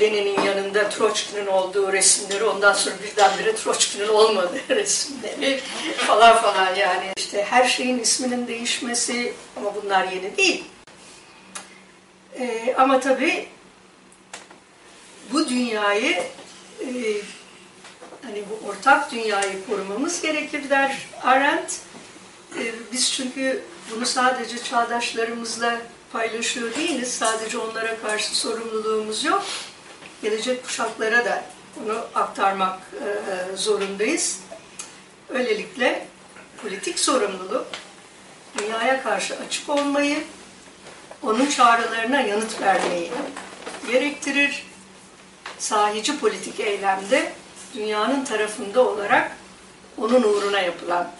Lenin'in yanında Troçki'nin olduğu resimleri, ondan sonra birdenbire Troçki'nin olmadığı [LAUGHS] resimleri falan falan yani işte her şeyin isminin değişmesi ama bunlar yeni değil. Ee, ama tabii bu dünyayı e, hani bu ortak dünyayı korumamız gerekir der Arendt. Ee, biz çünkü bunu sadece çağdaşlarımızla paylaşıyor değiliz. Sadece onlara karşı sorumluluğumuz yok. Gelecek kuşaklara da bunu aktarmak e, zorundayız. Öylelikle politik sorumluluk dünyaya karşı açık olmayı, onun çağrılarına yanıt vermeyi gerektirir. Sahici politik eylemde dünyanın tarafında olarak onun uğruna yapılan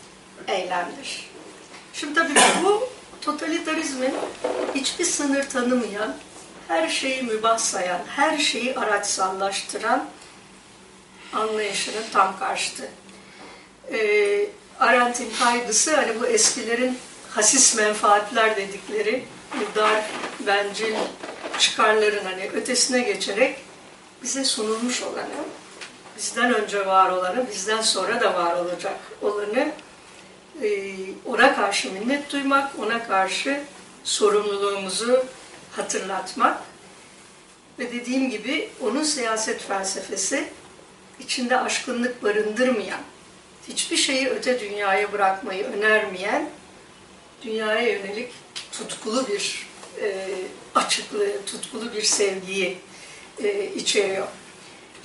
eylemdir. Şimdi tabii bu totalitarizmin hiçbir sınır tanımayan, her şeyi mübah sayan, her şeyi araçsallaştıran anlayışının tam karşıtı. Ee, Arendt'in kaygısı hani bu eskilerin hasis menfaatler dedikleri dar, bencil çıkarların hani ötesine geçerek bize sunulmuş olanı, bizden önce var olanı, bizden sonra da var olacak olanı e, ona karşı minnet duymak, ona karşı sorumluluğumuzu hatırlatmak ve dediğim gibi onun siyaset felsefesi içinde aşkınlık barındırmayan, hiçbir şeyi öte dünyaya bırakmayı önermeyen, dünyaya yönelik tutkulu bir e, açıklığı, tutkulu bir sevgiyi e, içeriyor.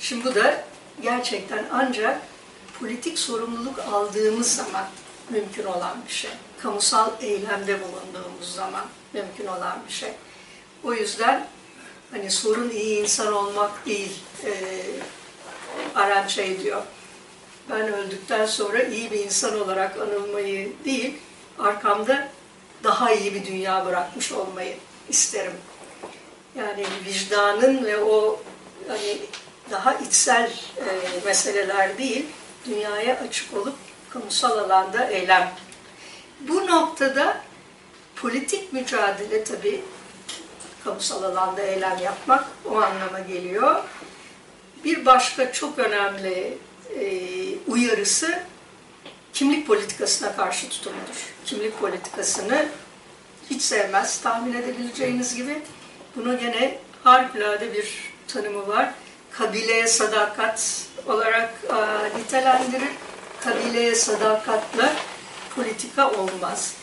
Şimdi bu da gerçekten ancak politik sorumluluk aldığımız zaman mümkün olan bir şey. Kamusal eylemde bulunduğumuz zaman mümkün olan bir şey. O yüzden hani sorun iyi insan olmak değil, e, Aran şey diyor, ben öldükten sonra iyi bir insan olarak anılmayı değil, arkamda daha iyi bir dünya bırakmış olmayı isterim. Yani vicdanın ve o hani daha içsel e, meseleler değil, dünyaya açık olup kamusal alanda eylem. Bu noktada politik mücadele tabii kamusal alanda eylem yapmak o anlama geliyor. Bir başka çok önemli e, uyarısı kimlik politikasına karşı tutumudur. Kimlik politikasını hiç sevmez tahmin edebileceğiniz gibi. Bunu gene harikulade bir tanımı var. Kabileye sadakat olarak e, nitelendirir. Kabileye sadakatla politika olmaz.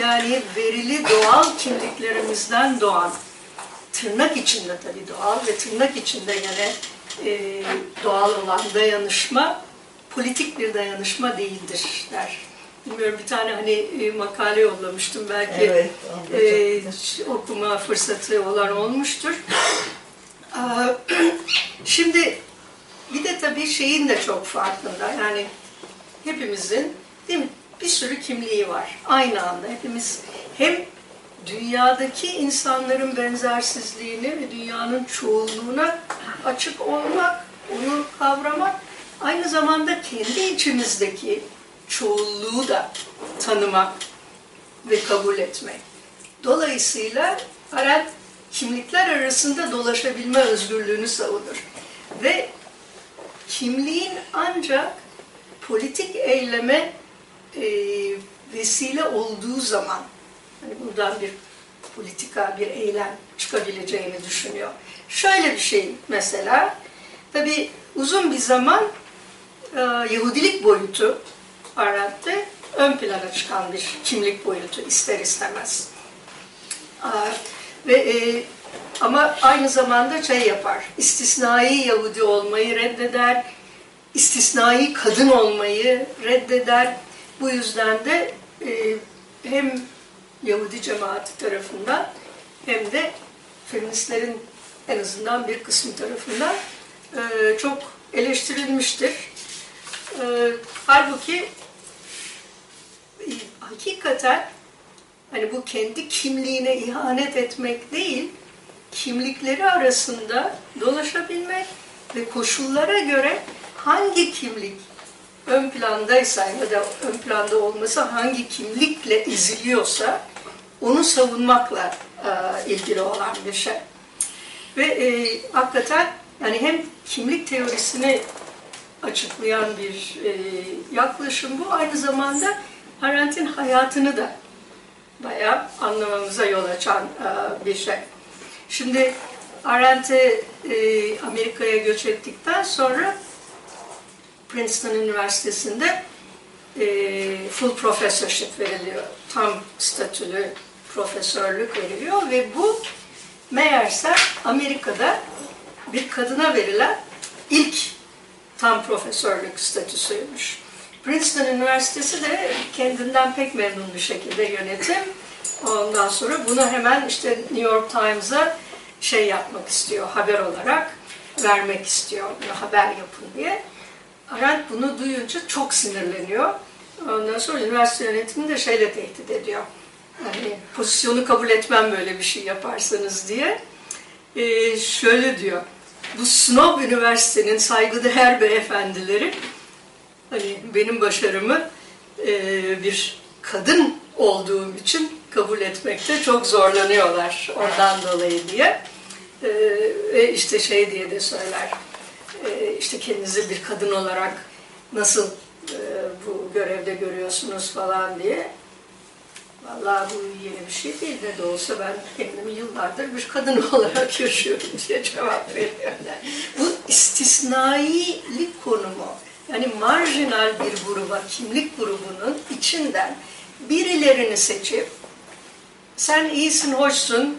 Yani verili doğal kimliklerimizden doğan, tırnak içinde tabii doğal ve tırnak içinde gene e, doğal olan dayanışma politik bir dayanışma değildir der. Bilmiyorum bir tane hani e, makale yollamıştım belki Evet, e, okuma fırsatı olan olmuştur. [CLEARS THROAT] Şimdi bir de tabii şeyin de çok farkında yani hepimizin değil mi bir sürü kimliği var aynı anda hepimiz hem dünyadaki insanların benzersizliğini ve dünyanın çoğunluğuna açık olmak, onu kavramak aynı zamanda kendi içimizdeki çoğunluğu da tanımak ve kabul etmek. Dolayısıyla Arendt kimlikler arasında dolaşabilme özgürlüğünü savunur. Ve kimliğin ancak politik eyleme e, vesile olduğu zaman, hani buradan bir politika, bir eylem çıkabileceğini düşünüyor. Şöyle bir şey mesela, tabi uzun bir zaman e, Yahudilik boyutu Arap'ta ön plana çıkan bir kimlik boyutu ister istemez. E, ve e, ama aynı zamanda şey yapar, istisnai Yahudi olmayı reddeder, istisnai kadın olmayı reddeder. Bu yüzden de e, hem Yahudi cemaati tarafından hem de feministlerin en azından bir kısmı tarafından e, çok eleştirilmiştir. E, halbuki e, hakikaten hani bu kendi kimliğine ihanet etmek değil, kimlikleri arasında dolaşabilmek ve koşullara göre hangi kimlik ön plandaysa ya da ön planda olması hangi kimlikle eziliyorsa onu savunmakla e, ilgili olan bir şey. Ve e, hakikaten yani hem kimlik teorisini açıklayan bir e, yaklaşım bu. Aynı zamanda Arendt'in hayatını da bayağı anlamamıza yol açan e, bir şey. Şimdi Arendt'e e, Amerika'ya göç ettikten sonra Princeton Üniversitesi'nde e, full professorship veriliyor. Tam statülü profesörlük veriliyor ve bu meğerse Amerika'da bir kadına verilen ilk tam profesörlük statüsüymüş. Princeton Üniversitesi de kendinden pek memnun bir şekilde yönetim Ondan sonra bunu hemen işte New York Times'a şey yapmak istiyor, haber olarak vermek istiyor, haber yapın diye. Arendt bunu duyunca çok sinirleniyor. Ondan sonra üniversite yönetimi de şeyle tehdit ediyor. Yani pozisyonu kabul etmem böyle bir şey yaparsanız diye. Ee, şöyle diyor, bu snob üniversitenin saygıdeğer beyefendileri hani benim başarımı e, bir kadın olduğum için kabul etmekte çok zorlanıyorlar ondan dolayı diye. E, ve işte şey diye de söyler, e, işte kendinizi bir kadın olarak nasıl e, bu görevde görüyorsunuz falan diye. Vallahi bu yeni bir şey değil ne de olsa ben kendimi yıllardır bir kadın [LAUGHS] olarak yaşıyorum diye cevap veriyorlar. Bu istisnailik konumu yani marjinal bir gruba, kimlik grubunun içinden birilerini seçip sen iyisin, hoşsun,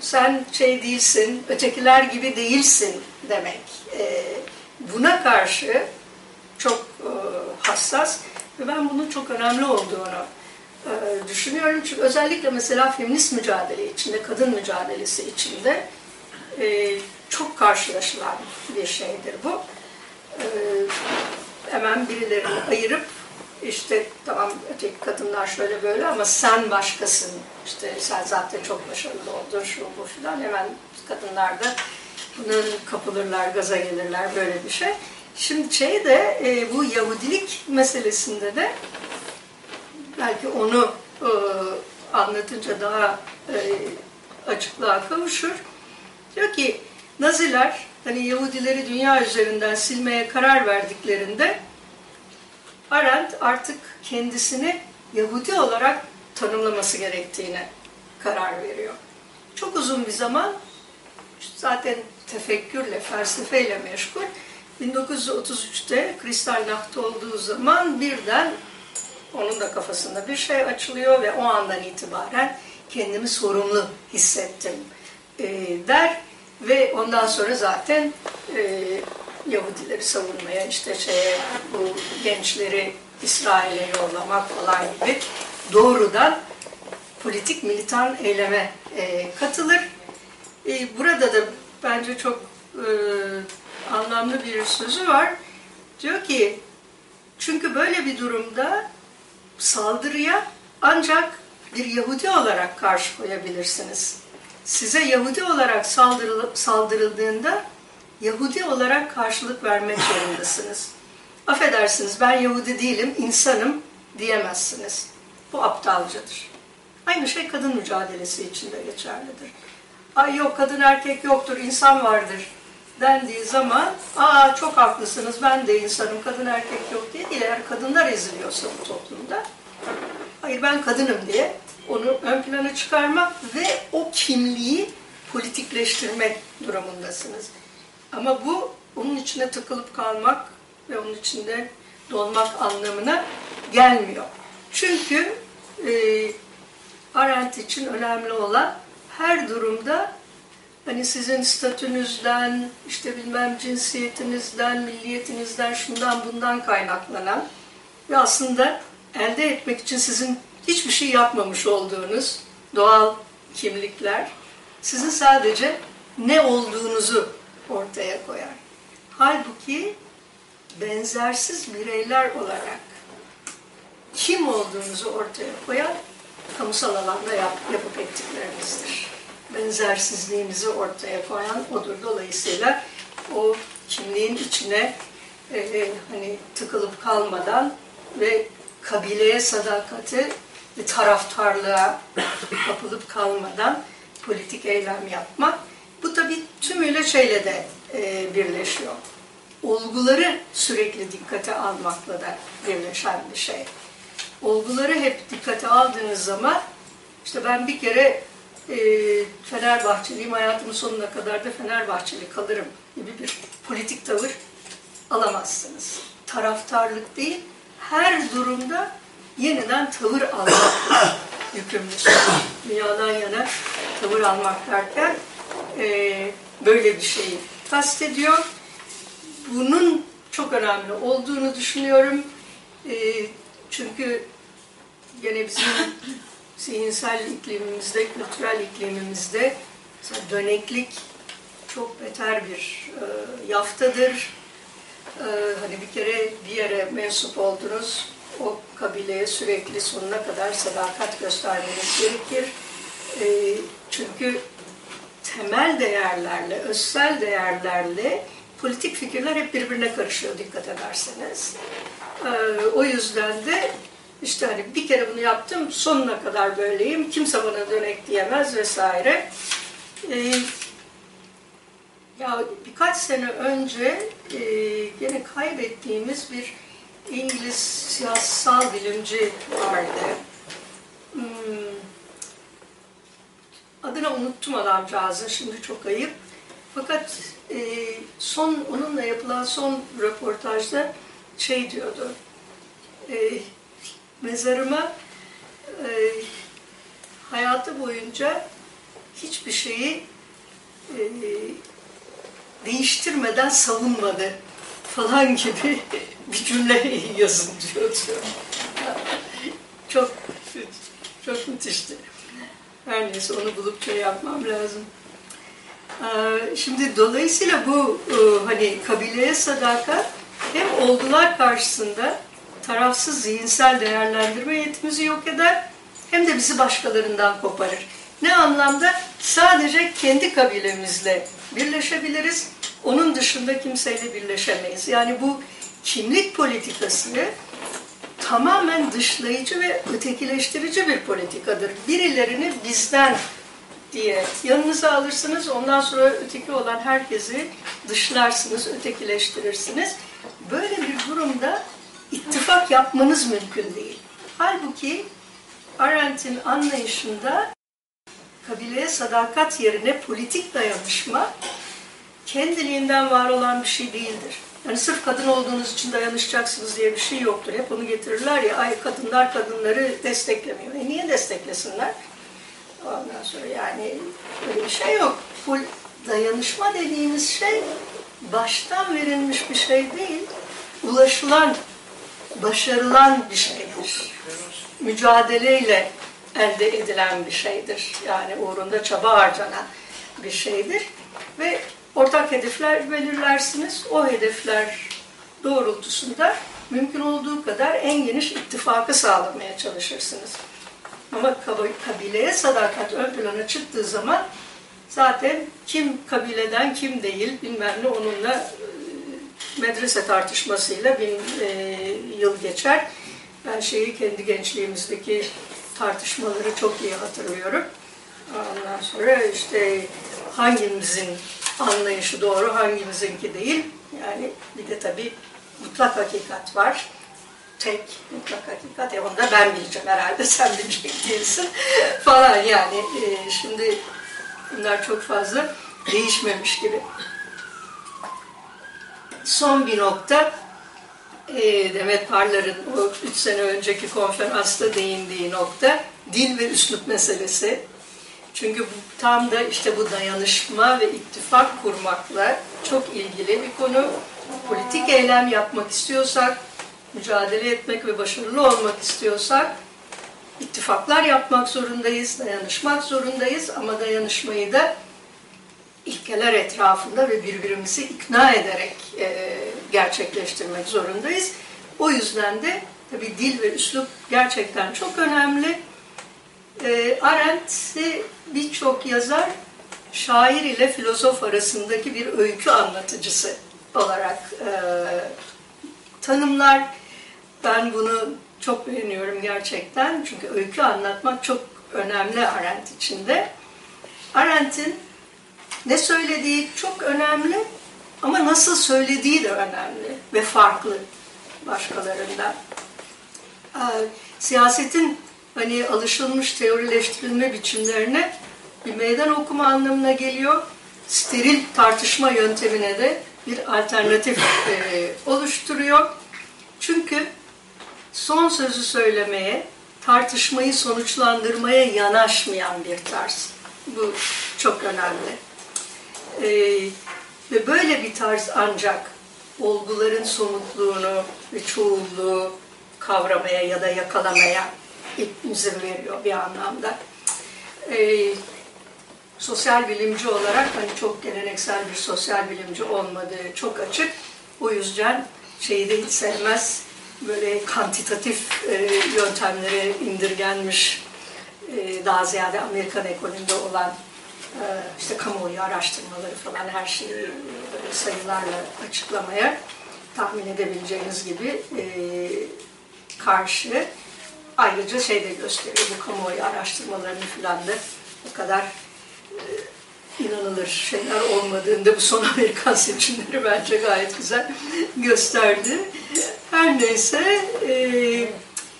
sen şey değilsin, ötekiler gibi değilsin demek. E, buna karşı çok e, hassas ve ben bunun çok önemli olduğunu e, düşünüyorum. Çünkü özellikle mesela feminist mücadele içinde, kadın mücadelesi içinde e, çok karşılaşılan bir şeydir bu. E, hemen birilerini ayırıp işte tamam öteki kadınlar şöyle böyle ama sen başkasın. İşte sen zaten çok başarılı oldun şu bu filan. Hemen kadınlar da bunun kapılırlar, gaza gelirler böyle bir şey. Şimdi şey de e, bu Yahudilik meselesinde de belki onu e, anlatınca daha e, açıklığa kavuşur. Diyor ki Naziler hani Yahudileri dünya üzerinden silmeye karar verdiklerinde Arendt artık kendisini Yahudi olarak tanımlaması gerektiğine karar veriyor. Çok uzun bir zaman zaten tefekkürle, felsefeyle meşgul. 1933'te Kristal Nacht olduğu zaman birden onun da kafasında bir şey açılıyor ve o andan itibaren kendimi sorumlu hissettim e, der ve ondan sonra zaten e, Yahudileri savunmaya işte şeye bu gençleri İsrail'e yollamak falan gibi doğrudan politik militan eyleme e, katılır. E, burada da bence çok e, anlamlı bir sözü var. Diyor ki çünkü böyle bir durumda saldırıya ancak bir Yahudi olarak karşı koyabilirsiniz. Size Yahudi olarak saldırıldığında Yahudi olarak karşılık vermek zorundasınız. Affedersiniz ben Yahudi değilim, insanım diyemezsiniz. Bu aptalcadır. Aynı şey kadın mücadelesi için de geçerlidir. Ay yok kadın erkek yoktur, insan vardır dendiği zaman aa çok haklısınız ben de insanım kadın erkek yok diye değil. Eğer kadınlar eziliyorsa bu toplumda hayır ben kadınım diye onu ön plana çıkarmak ve o kimliği politikleştirmek durumundasınız. Ama bu onun içine takılıp kalmak ve onun içinde dolmak anlamına gelmiyor. Çünkü e, Arendt için önemli olan her durumda hani sizin statünüzden, işte bilmem cinsiyetinizden, milliyetinizden, şundan bundan kaynaklanan ve aslında elde etmek için sizin hiçbir şey yapmamış olduğunuz doğal kimlikler sizin sadece ne olduğunuzu ortaya koyar. Halbuki benzersiz bireyler olarak kim olduğunuzu ortaya koyan kamusal alanda yap, yapıp ettiklerinizdir. Benzersizliğimizi ortaya koyan odur. Dolayısıyla o kimliğin içine e, e, hani tıkılıp kalmadan ve kabileye sadakati ve taraftarlığa kapılıp kalmadan politik eylem yapmak bu tabi tümüyle şeyle de e, birleşiyor. Olguları sürekli dikkate almakla da birleşen bir şey. Olguları hep dikkate aldığınız zaman işte ben bir kere e, Fenerbahçeliyim, hayatımın sonuna kadar da Fenerbahçeli kalırım gibi bir politik tavır alamazsınız. Taraftarlık değil, her durumda yeniden tavır almak [COUGHS] yükümlüsünüz. Dünyadan yana tavır almak derken e, böyle bir şeyi kastediyor. Bunun çok önemli olduğunu düşünüyorum. E, çünkü gene bizim zihinsel iklimimizde, kültürel iklimimizde mesela döneklik çok beter bir e, yaftadır. E, hani bir kere bir yere mensup oldunuz, o kabileye sürekli sonuna kadar sadakat göstermeniz gerekir. E, çünkü temel değerlerle, özsel değerlerle politik fikirler hep birbirine karışıyor dikkat ederseniz. Ee, o yüzden de işte hani bir kere bunu yaptım sonuna kadar böyleyim, kimse bana dönek diyemez vesaire. Ee, ya birkaç sene önce e, gene kaybettiğimiz bir İngiliz siyasal bilimci vardı. Hmm, adını unuttum adamcağızın, şimdi çok ayıp. Fakat e, son onunla yapılan son röportajda şey diyordu. E, mezarıma e, hayatı boyunca hiçbir şeyi e, değiştirmeden savunmadı falan gibi [LAUGHS] bir cümle yazın diyordu. çok çok müthişti. Her neyse onu bulup şey yapmam lazım. Ee, Şimdi dolayısıyla bu e, hani kabileye sadakat hem olgular karşısında tarafsız zihinsel değerlendirme yetimizi yok eder hem de bizi başkalarından koparır. Ne anlamda? Sadece kendi kabilemizle birleşebiliriz. Onun dışında kimseyle birleşemeyiz. Yani bu kimlik politikası tamamen dışlayıcı ve ötekileştirici bir politikadır. Birilerini bizden diye yanınıza alırsınız. Ondan sonra öteki olan herkesi dışlarsınız, ötekileştirirsiniz. Böyle bir durumda ittifak yapmanız mümkün değil. Halbuki Arendt'in anlayışında kabileye sadakat yerine politik dayanışma kendiliğinden var olan bir şey değildir. Yani sırf kadın olduğunuz için dayanışacaksınız diye bir şey yoktur. Hep onu getirirler ya, ay kadınlar kadınları desteklemiyor. E niye desteklesinler? Ondan sonra yani öyle bir şey yok. Bu dayanışma dediğimiz şey baştan verilmiş bir şey değil, ulaşılan, başarılan bir şeydir. Mücadeleyle elde edilen bir şeydir. Yani uğrunda çaba harcanan bir şeydir. Ve ortak hedefler belirlersiniz. O hedefler doğrultusunda mümkün olduğu kadar en geniş ittifakı sağlamaya çalışırsınız. Ama kabileye sadakat ön plana çıktığı zaman zaten kim kabileden kim değil bilmem ne onunla medrese tartışmasıyla bin e, yıl geçer. Ben şeyi kendi gençliğimizdeki tartışmaları çok iyi hatırlıyorum. Ondan sonra işte hangimizin anlayışı doğru, hangimizinki değil. Yani bir de tabii mutlak hakikat var tek mutlak hakikat. E onu da ben bileceğim herhalde [LAUGHS] sen bilecek değilsin falan yani. E, şimdi bunlar çok fazla değişmemiş gibi. Son bir nokta e, Demet Parlar'ın o üç sene önceki konferansta değindiği nokta dil ve üslup meselesi. Çünkü bu, tam da işte bu dayanışma ve ittifak kurmakla çok ilgili bir konu. Politik eylem yapmak istiyorsak mücadele etmek ve başarılı olmak istiyorsak ittifaklar yapmak zorundayız, dayanışmak zorundayız ama dayanışmayı da ilkeler etrafında ve birbirimizi ikna ederek e, gerçekleştirmek zorundayız. O yüzden de tabi dil ve üslup gerçekten çok önemli. E, Arendt'i birçok yazar şair ile filozof arasındaki bir öykü anlatıcısı olarak e, tanımlar ben bunu çok beğeniyorum gerçekten. Çünkü öykü anlatmak çok önemli Arendt içinde. Arendt'in ne söylediği çok önemli ama nasıl söylediği de önemli ve farklı başkalarından. Ee, siyasetin hani alışılmış teorileştirilme biçimlerine bir meydan okuma anlamına geliyor. Steril tartışma yöntemine de bir alternatif e, oluşturuyor. Çünkü son sözü söylemeye, tartışmayı sonuçlandırmaya yanaşmayan bir tarz. Bu çok önemli. Ee, ve böyle bir tarz ancak olguların somutluğunu ve çoğulluğu kavramaya ya da yakalamaya izin veriyor bir anlamda. E, sosyal bilimci olarak hani çok geleneksel bir sosyal bilimci olmadığı çok açık. O yüzden şeyi de hiç sevmez. Böyle kantitatif e, yöntemlere indirgenmiş e, daha ziyade Amerikan ekolünde olan e, işte kamuoyu araştırmaları falan her şeyi böyle sayılarla açıklamaya tahmin edebileceğiniz gibi e, karşı ayrıca şey de gösteriyor bu kamuoyu araştırmalarını falan da o kadar e, inanılır şeyler olmadığında bu son [LAUGHS] Amerikan seçimleri bence gayet güzel gösterdi. Her neyse e,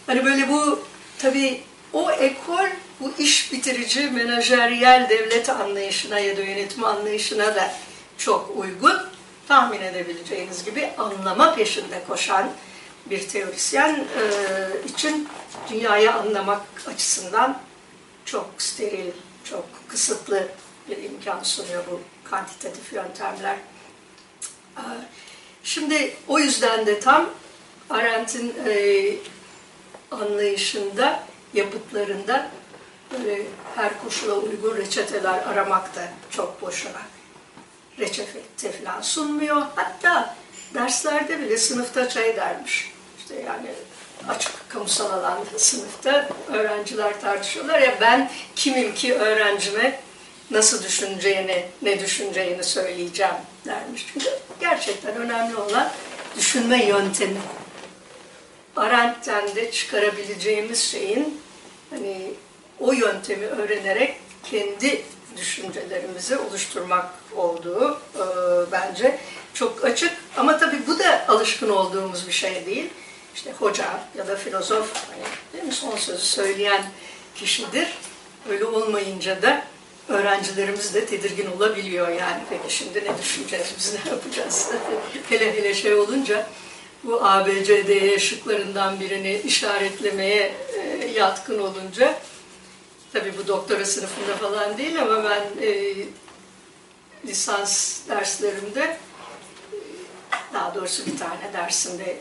hani böyle bu tabii o ekol bu iş bitirici menajeryel devlet anlayışına ya da yönetim anlayışına da çok uygun. Tahmin edebileceğiniz gibi anlama peşinde koşan bir teorisyen e, için dünyayı anlamak açısından çok steril, çok kısıtlı bir imkan sunuyor bu kantitatif yöntemler. E, şimdi o yüzden de tam Arendt'in e, anlayışında, yapıtlarında böyle her koşula uygun reçeteler aramak da çok boşuna. Reçete falan sunmuyor. Hatta derslerde bile sınıfta şey dermiş. İşte yani açık kamusal alanda sınıfta öğrenciler tartışıyorlar ya ben kimim ki öğrencime nasıl düşüneceğini, ne düşüneceğini söyleyeceğim dermiş. Çünkü gerçekten önemli olan düşünme yöntemi. Arendt'ten de çıkarabileceğimiz şeyin hani o yöntemi öğrenerek kendi düşüncelerimizi oluşturmak olduğu e, bence çok açık. Ama tabii bu da alışkın olduğumuz bir şey değil. İşte hoca ya da filozof hani, değil mi, son sözü söyleyen kişidir. Öyle olmayınca da öğrencilerimiz de tedirgin olabiliyor yani. Peki şimdi ne düşüneceğiz, biz ne yapacağız? [LAUGHS] hele hele şey olunca bu ABCD şıklarından birini işaretlemeye e, yatkın olunca Tabii bu doktora sınıfında falan değil ama ben e, lisans derslerimde e, daha doğrusu bir tane dersimde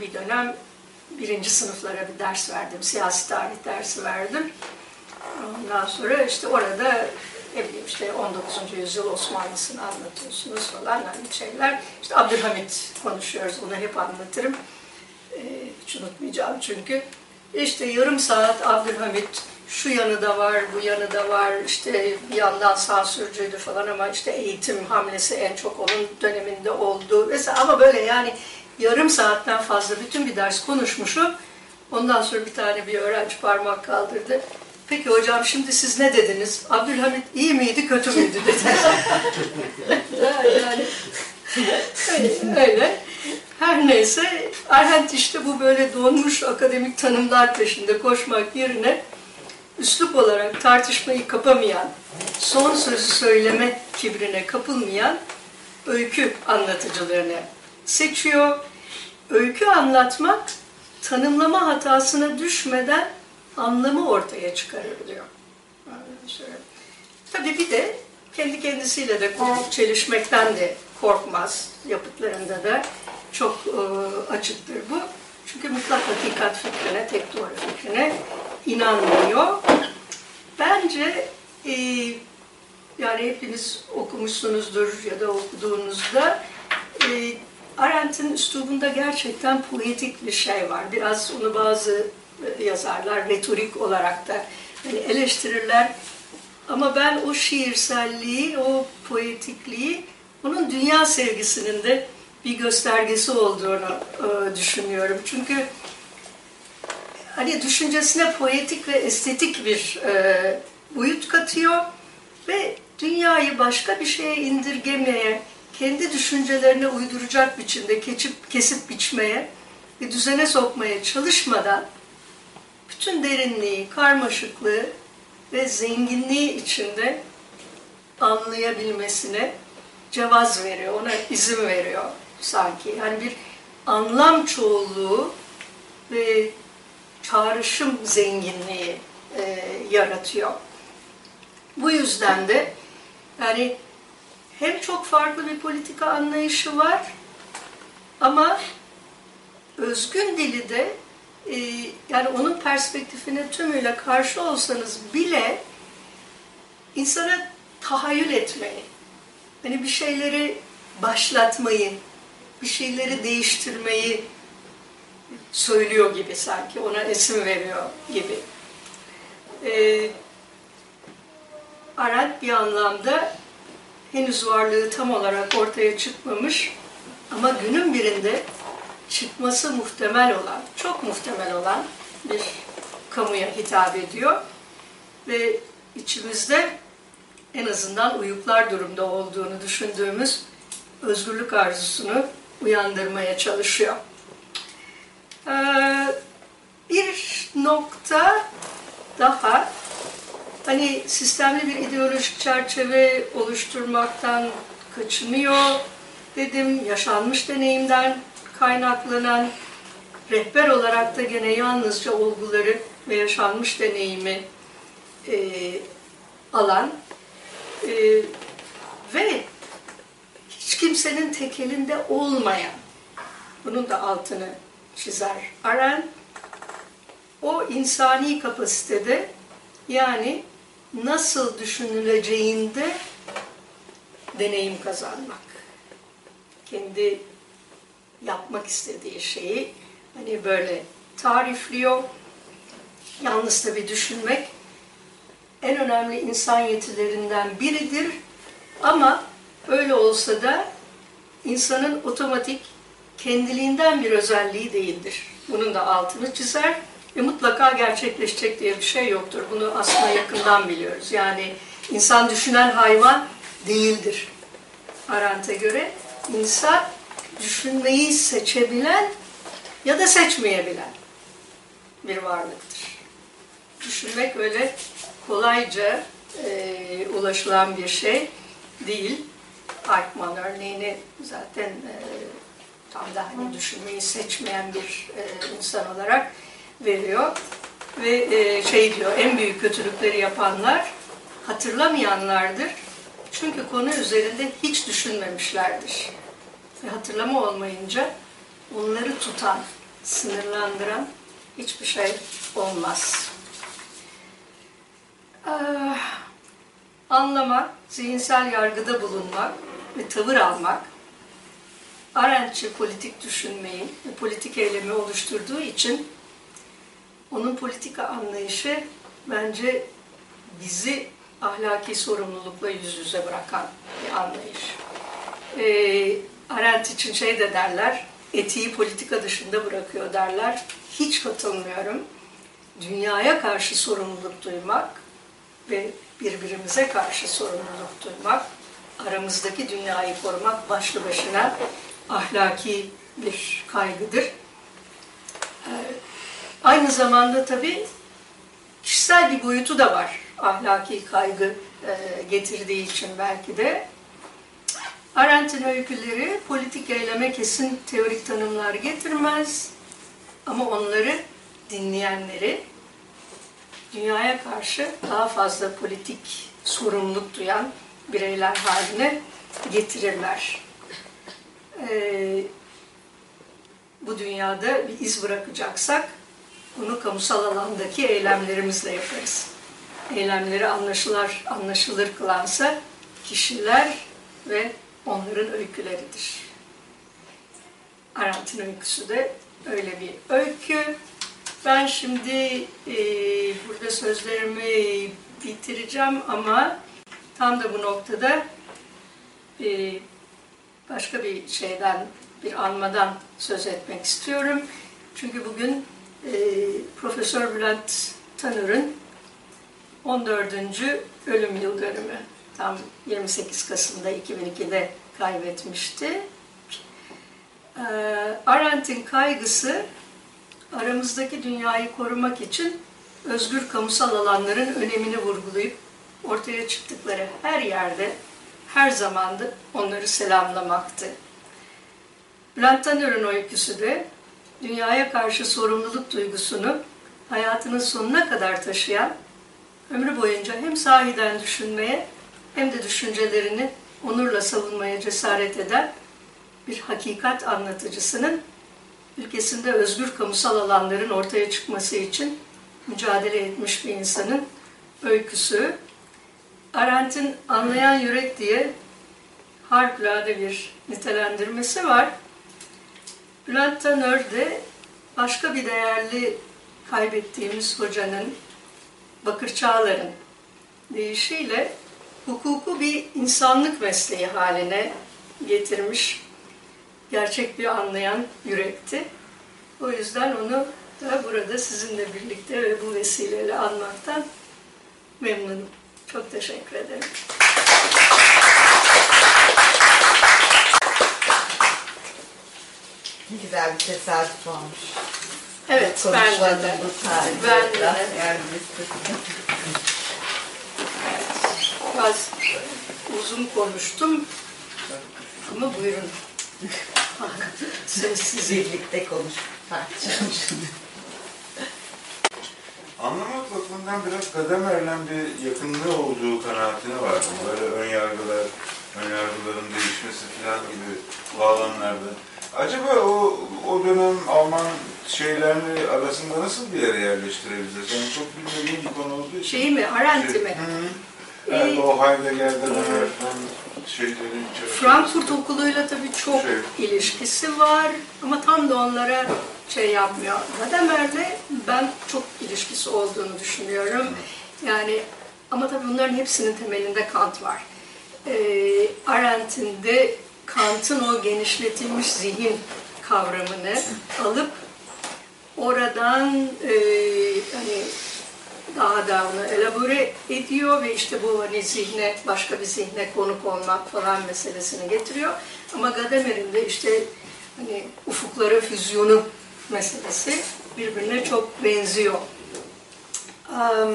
bir dönem birinci sınıflara bir ders verdim. Siyasi tarih dersi verdim. Ondan sonra işte orada ne bileyim işte 19. yüzyıl Osmanlısını anlatıyorsunuz falan hani şeyler. İşte Abdülhamit konuşuyoruz. Bunu hep anlatırım. Ee, hiç unutmayacağım çünkü. İşte yarım saat Abdülhamit şu yanı da var, bu yanı da var, işte bir yandan sansürcüydü falan ama işte eğitim hamlesi en çok onun döneminde oldu. Mesela ama böyle yani yarım saatten fazla bütün bir ders konuşmuşum. Ondan sonra bir tane bir öğrenci parmak kaldırdı. Peki hocam şimdi siz ne dediniz? Abdülhamit iyi miydi, kötü müydü dedi. [LAUGHS] yani öyle, öyle. Her neyse Arhent işte bu böyle donmuş akademik tanımlar peşinde koşmak yerine üslup olarak tartışmayı kapamayan, son sözü söyleme kibrine kapılmayan öykü anlatıcılarını seçiyor. Öykü anlatmak tanımlama hatasına düşmeden anlamı ortaya çıkarır diyor. Tabii bir de kendi kendisiyle de çelişmekten de korkmaz. Yapıtlarında da çok e, açıktır bu. Çünkü mutlak hakikat fikrine, tek doğru fikrine inanmıyor. Bence e, yani hepiniz okumuşsunuzdur ya da okuduğunuzda e, Arendt'in üslubunda gerçekten poetik bir şey var. Biraz onu bazı e, yazarlar retorik olarak da hani eleştirirler. Ama ben o şiirselliği, o poetikliği onun dünya sevgisinin de bir göstergesi olduğunu e, düşünüyorum. Çünkü hani düşüncesine poetik ve estetik bir e, boyut katıyor ve dünyayı başka bir şeye indirgemeye, kendi düşüncelerine uyduracak biçimde keçip, kesip biçmeye ve düzene sokmaya çalışmadan bütün derinliği, karmaşıklığı ve zenginliği içinde anlayabilmesine cevaz veriyor, ona izin veriyor sanki. Yani bir anlam çoğulluğu ve çağrışım zenginliği e, yaratıyor. Bu yüzden de yani hem çok farklı bir politika anlayışı var ama özgün dili de e, yani onun perspektifine tümüyle karşı olsanız bile insana tahayyül etmeyi, hani bir şeyleri başlatmayı, bir şeyleri değiştirmeyi söylüyor gibi sanki, ona esim veriyor gibi. Ee, Arendt bir anlamda henüz varlığı tam olarak ortaya çıkmamış ama günün birinde çıkması muhtemel olan, çok muhtemel olan bir kamuya hitap ediyor. Ve içimizde en azından uyuklar durumda olduğunu düşündüğümüz özgürlük arzusunu uyandırmaya çalışıyor. Ee, bir nokta daha hani sistemli bir ideolojik çerçeve oluşturmaktan kaçınıyor dedim. Yaşanmış deneyimden kaynaklanan rehber olarak da gene yalnızca olguları ve yaşanmış deneyimi e, alan e, ve hiç kimsenin tekelinde olmayan bunun da altını çizer Arendt o insani kapasitede yani nasıl düşünüleceğinde deneyim kazanmak. Kendi yapmak istediği şeyi hani böyle tarifliyor. Yalnız tabii düşünmek en önemli insan yetilerinden biridir. Ama öyle olsa da insanın otomatik kendiliğinden bir özelliği değildir. Bunun da altını çizer ve mutlaka gerçekleşecek diye bir şey yoktur. Bunu aslında yakından biliyoruz. Yani insan düşünen hayvan değildir. Arendt'e göre insan düşünmeyi seçebilen ya da seçmeyebilen bir varlıktır. Düşünmek öyle kolayca e, ulaşılan bir şey değil. Eichmann örneğini zaten e, tam da hani düşünmeyi seçmeyen bir e, insan olarak veriyor. Ve e, şey diyor, en büyük kötülükleri yapanlar hatırlamayanlardır. Çünkü konu üzerinde hiç düşünmemişlerdir. Ve hatırlama olmayınca onları tutan, sınırlandıran hiçbir şey olmaz. Ah, anlamak, zihinsel yargıda bulunmak ve tavır almak, Arendtçi politik düşünmeyi ve politik eylemi oluşturduğu için onun politika anlayışı bence bizi ahlaki sorumlulukla yüz yüze bırakan bir anlayış. Ee, Arendt için şey de derler, etiği politika dışında bırakıyor derler. Hiç katılmıyorum. Dünyaya karşı sorumluluk duymak ve birbirimize karşı sorumluluk duymak, aramızdaki dünyayı korumak başlı başına ahlaki bir kaygıdır. Ee, aynı zamanda tabii kişisel bir boyutu da var ahlaki kaygı e, getirdiği için belki de. Arendt'in öyküleri politik eyleme kesin teorik tanımlar getirmez ama onları dinleyenleri dünyaya karşı daha fazla politik sorumluluk duyan bireyler haline getirirler. Ee, bu dünyada bir iz bırakacaksak bunu kamusal alandaki eylemlerimizle yaparız. Eylemleri anlaşılır, anlaşılır kılansa kişiler ve onların öyküleridir. Arendt'in öyküsü de öyle bir öykü. Ben şimdi e, burada sözlerimi bitireceğim ama tam da bu noktada e, başka bir şeyden, bir anmadan söz etmek istiyorum. Çünkü bugün e, Profesör Bülent Tanır'ın 14. ölüm yıl dönümü. Tam 28 Kasım'da 2002'de kaybetmişti. E, Arendt'in kaygısı aramızdaki dünyayı korumak için özgür kamusal alanların önemini vurgulayıp ortaya çıktıkları her yerde, her zamanda onları selamlamaktı. Bülent Tanör'ün öyküsü de dünyaya karşı sorumluluk duygusunu hayatının sonuna kadar taşıyan, ömrü boyunca hem sahiden düşünmeye hem de düşüncelerini onurla savunmaya cesaret eden bir hakikat anlatıcısının ülkesinde özgür kamusal alanların ortaya çıkması için mücadele etmiş bir insanın öyküsü. Arendt'in Anlayan Yürek diye harikulade bir nitelendirmesi var. Bülent Tanör de başka bir değerli kaybettiğimiz hocanın Bakır Çağlar'ın deyişiyle hukuku bir insanlık mesleği haline getirmiş gerçek bir anlayan yürekti. O yüzden onu da burada sizinle birlikte ve bu vesileyle anmaktan memnunum. Çok teşekkür ederim. Ne güzel bir tesadüf olmuş. Evet, ben de. De. Ben de. gelmesi. Biraz uzun konuştum ama buyurun. [LAUGHS] Sessiz. Birlikte konuş, tartışalım şimdi. Anlamak bakımından biraz Gadamer'le bir yakınlığı olduğu kanaatine vardım. Böyle ön yargılar, ön yargıların değişmesi falan gibi bu alanlarda. Acaba o, o dönem Alman şeylerini arasında nasıl bir yere yerleştirebiliriz? Yani çok bilmediğim bir konu olduğu için. Şeyi mi, Arendt'i mi? Hı hı. Evet, Ee, o Heidegger, Gadamer falan şeylerin. Frankfurt Okulu'yla tabii çok Şey. ilişkisi var ama tam da onlara şey yapmıyor. Gadamer'le ben çok ilişkisi olduğunu düşünüyorum. Yani ama tabii bunların hepsinin temelinde Kant var. Ee, Arendt'in de Kant'ın o genişletilmiş zihin kavramını alıp oradan e, hani daha da onu elabore ediyor ve işte bu hani zihne, başka bir zihne konuk olmak falan meselesini getiriyor. Ama Gadamer'in de işte hani ufuklara füzyonu meselesi birbirine çok benziyor. Am,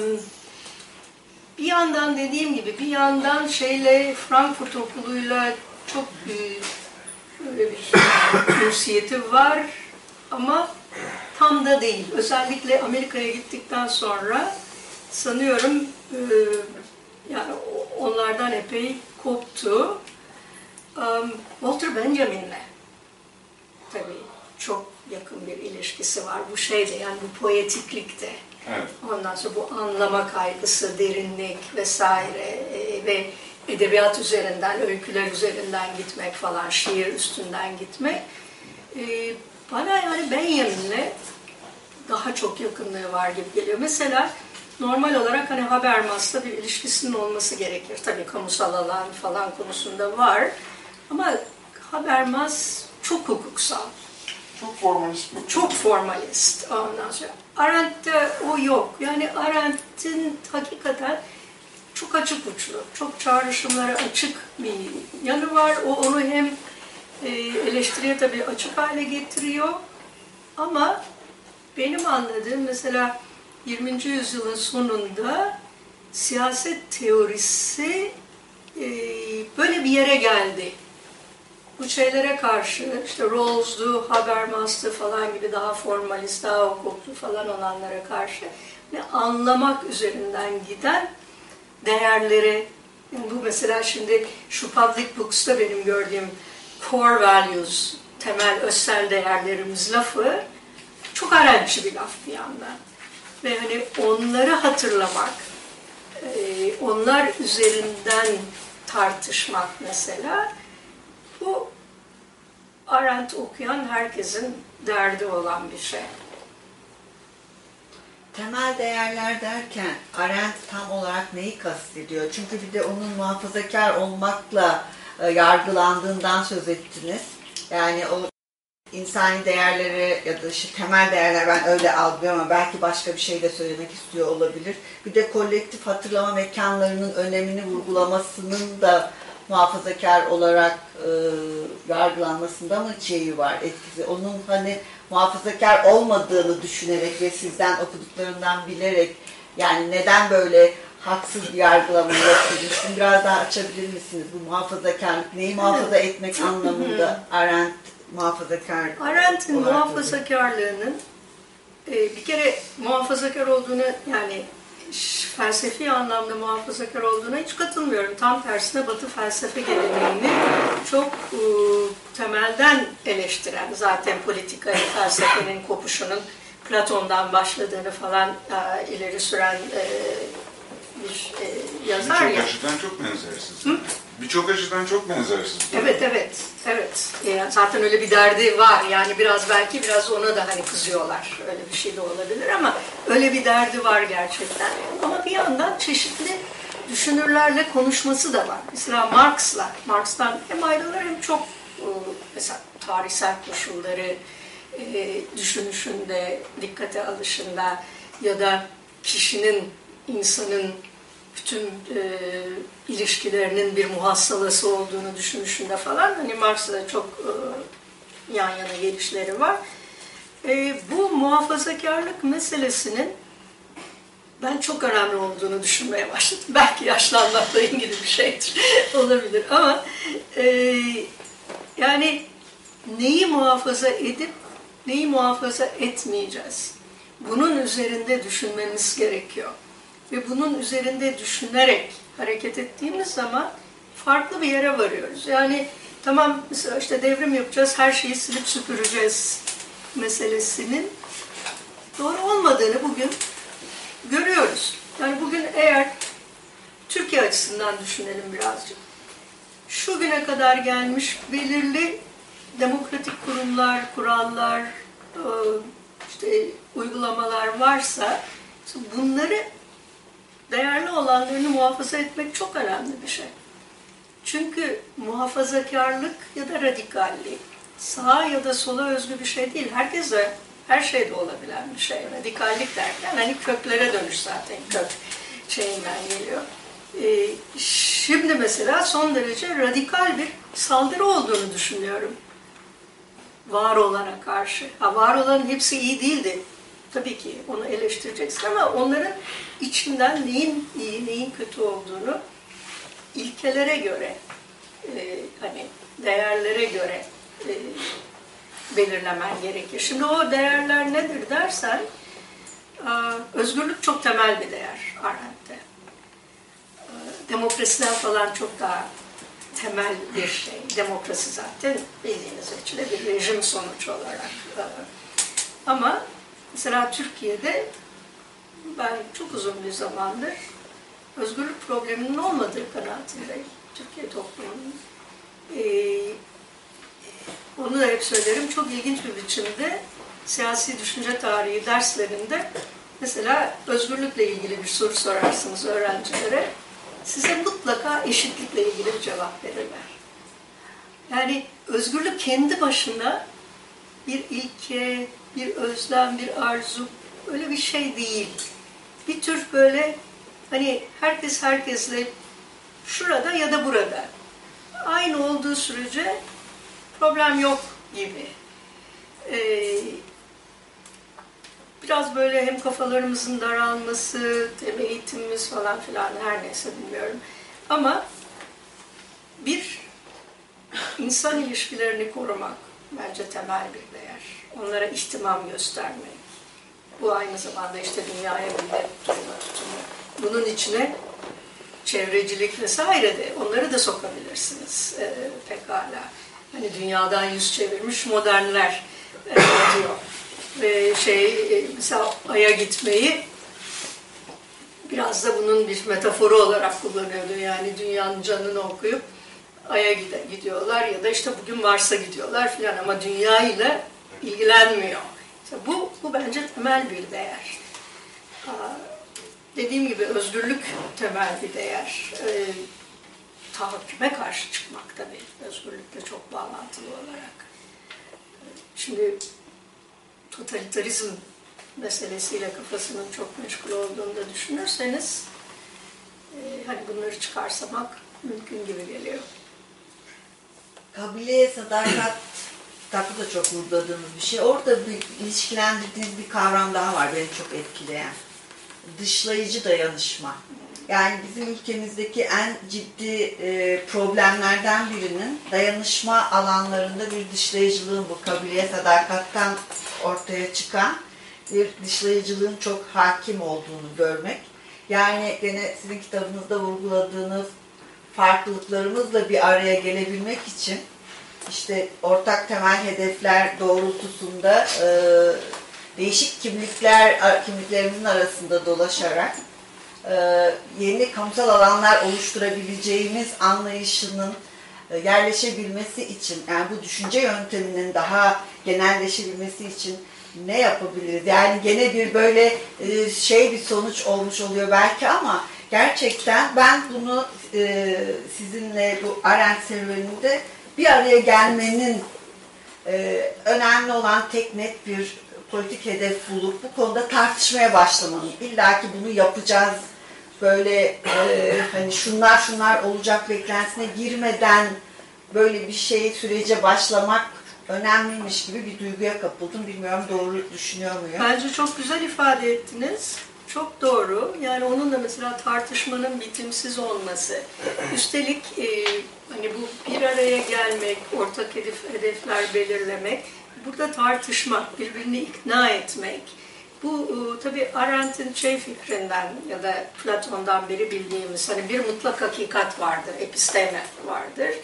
bir yandan dediğim gibi bir yandan şeyle Frankfurt Okulu'yla çok böyle bir ünsiyeti var ama tam da değil. Özellikle Amerika'ya gittikten sonra sanıyorum e, yani onlardan epey koptu. Um, Walter Benjamin'le tabii çok yakın bir ilişkisi var. Bu şeyde yani bu poetiklikte. Evet. Ondan sonra bu anlama kaygısı, derinlik vesaire e, ve edebiyat üzerinden, öyküler üzerinden gitmek falan, şiir üstünden gitmek. E, bana yani Benjamin'le daha çok yakınlığı var gibi geliyor. Mesela normal olarak hani Habermas'la bir ilişkisinin olması gerekir. Tabii kamusal alan falan konusunda var. Ama Habermas çok hukuksal. Çok formalist bu. Çok formalist ondan sonra. Arendt'te o yok. Yani Arendt'in hakikaten çok açık uçlu, çok çağrışımlara açık bir yanı var. O onu hem e, eleştiriye tabii açık hale getiriyor ama benim anladığım mesela 20. yüzyılın sonunda siyaset teorisi e, böyle bir yere geldi bu şeylere karşı işte Rawls'du, Habermas'tı falan gibi daha formalist, daha hukuklu falan olanlara karşı ve anlamak üzerinden giden değerleri yani bu mesela şimdi şu public books'ta benim gördüğüm core values, temel özsel değerlerimiz lafı çok arendtçi bir laf bir yandan. Ve hani onları hatırlamak, onlar üzerinden tartışmak mesela bu Arendt okuyan herkesin derdi olan bir şey. Temel değerler derken Arendt tam olarak neyi kastediyor? Çünkü bir de onun muhafazakar olmakla e, yargılandığından söz ettiniz. Yani o insani değerleri ya da işte temel değerler ben öyle algılıyorum ama belki başka bir şey de söylemek istiyor olabilir. Bir de kolektif hatırlama mekanlarının önemini vurgulamasının da muhafazakar olarak e, yargılanmasında mı şeyi var etkisi? Onun hani muhafazakar olmadığını düşünerek ve sizden okuduklarından bilerek yani neden böyle haksız bir yargılama yapıyorsunuz? Biraz daha açabilir misiniz? Bu muhafazakarlık neyi muhafaza etmek anlamında [LAUGHS] Arendt muhafazakar Arendt'in muhafazakarlığının e, bir kere muhafazakar olduğunu yani felsefi anlamda muhafazakar olduğuna hiç katılmıyorum. Tam tersine Batı felsefe geleneğini çok e, temelden eleştiren, zaten politikayı, felsefenin kopuşunun Platon'dan başladığını falan e, ileri süren e, bir e, yazar Birçok ya. açıdan çok benzersiniz. Birçok açıdan çok benzersiniz. Evet evet evet. Yani zaten öyle bir derdi var. Yani biraz belki biraz ona da hani kızıyorlar. Öyle bir şey de olabilir ama öyle bir derdi var gerçekten. Ama bir yandan çeşitli düşünürlerle konuşması da var. Mesela Marx'la, Marx'tan hem ayrılır hem çok e, mesela tarihsel koşulları e, düşünüşünde, dikkate alışında ya da kişinin, insanın bütün e, ilişkilerinin bir muhassalası olduğunu düşünüşünde falan hani Marx'la çok e, yan yana gelişleri var. E, bu muhafazakarlık meselesinin ben çok önemli olduğunu düşünmeye başladım. [LAUGHS] Belki yaşlanmakla ilgili bir şeydir, [LAUGHS] olabilir ama e, yani neyi muhafaza edip neyi muhafaza etmeyeceğiz? Bunun üzerinde düşünmemiz gerekiyor. Ve bunun üzerinde düşünerek hareket ettiğimiz zaman farklı bir yere varıyoruz. Yani tamam mesela işte devrim yapacağız, her şeyi silip süpüreceğiz meselesinin doğru olmadığını bugün görüyoruz. Yani bugün eğer Türkiye açısından düşünelim birazcık. Şu güne kadar gelmiş belirli demokratik kurumlar, kurallar, e, işte uygulamalar varsa bunları değerli olanlarını muhafaza etmek çok önemli bir şey. Çünkü muhafazakarlık ya da radikallik sağa ya da sola özgü bir şey değil. Herkese her şeyde olabilen bir şey. Radikallik derken hani köklere dönüş zaten kök şeyinden geliyor. Ee, şimdi mesela son derece radikal bir saldırı olduğunu düşünüyorum. Var olana karşı. Ha, var olanın hepsi iyi değildi. Tabii ki onu eleştireceksin ama onların içinden neyin iyi, neyin kötü olduğunu ilkelere göre, e, hani değerlere göre e, belirlemen gerekir. Şimdi o değerler nedir dersen, e, özgürlük çok temel bir değer Arendt'te. E, demokrasiden falan çok daha temel bir şey. Demokrasi zaten bildiğiniz ölçüde bir rejim sonuç olarak. E, ama mesela Türkiye'de ben çok uzun bir zamandır özgürlük probleminin olmadığı kanaatindeyim. Türkiye toplumunun. Ee, onu da hep söylerim. Çok ilginç bir biçimde siyasi düşünce tarihi derslerinde mesela özgürlükle ilgili bir soru sorarsınız öğrencilere. Size mutlaka eşitlikle ilgili bir cevap verirler. Yani özgürlük kendi başına bir ilke, bir özlem, bir arzu öyle bir şey değil. Bir tür böyle hani herkes herkesle şurada ya da burada aynı olduğu sürece problem yok gibi. Ee, biraz böyle hem kafalarımızın daralması, hem eğitimimiz falan filan her neyse bilmiyorum. Ama bir insan ilişkilerini korumak bence temel bir değer. Onlara ihtimam göstermek. Bu aynı zamanda işte dünyaya millet tutma tutumu. Bunun içine çevrecilik vesaire de onları da sokabilirsiniz e, pekala. Hani dünyadan yüz çevirmiş modernler e, diyor. Ve şey e, mesela Ay'a gitmeyi biraz da bunun bir metaforu olarak kullanıyordu. Yani dünyanın canını okuyup Ay'a gidiyorlar ya da işte bugün Mars'a gidiyorlar filan ama dünya ile ilgilenmiyor. Bu, bu bence temel bir değer. Dediğim gibi özgürlük temel bir değer. Ee, tahakküme karşı çıkmak tabii özgürlükle çok bağlantılı olarak. Şimdi totalitarizm meselesiyle kafasının çok meşgul olduğunu da düşünürseniz e, hani bunları çıkarsamak mümkün gibi geliyor. Kabileye sadakat kitapta da çok vurguladığımız bir şey. Orada bir ilişkilendirdiğiniz bir kavram daha var beni çok etkileyen. Dışlayıcı dayanışma. Yani bizim ülkemizdeki en ciddi e, problemlerden birinin dayanışma alanlarında bir dışlayıcılığın bu kabileye sadakattan ortaya çıkan bir dışlayıcılığın çok hakim olduğunu görmek. Yani gene sizin kitabınızda vurguladığınız farklılıklarımızla bir araya gelebilmek için işte ortak temel hedefler doğrultusunda e, değişik kimlikler kimliklerimizin arasında dolaşarak e, yeni kamusal alanlar oluşturabileceğimiz anlayışının e, yerleşebilmesi için yani bu düşünce yönteminin daha genelleşebilmesi için ne yapabiliriz? Yani gene bir böyle e, şey bir sonuç olmuş oluyor belki ama gerçekten ben bunu e, sizinle bu Arendt serüveninde bir araya gelmenin e, önemli olan tek net bir politik hedef bulup bu konuda tartışmaya başlamanın. İlla ki bunu yapacağız böyle e, hani şunlar şunlar olacak beklentisine girmeden böyle bir şey sürece başlamak önemliymiş gibi bir duyguya kapıldım. Bilmiyorum doğru düşünüyor muyum? Bence çok güzel ifade ettiniz. Çok doğru. Yani onunla mesela tartışmanın bitimsiz olması. Üstelik e, hani bu bir araya gelmek, ortak hedef, hedefler belirlemek, burada tartışmak, birbirini ikna etmek. Bu e, tabii Arendt'in şey fikrinden ya da Platon'dan beri bildiğimiz hani bir mutlak hakikat vardır, episteme vardır.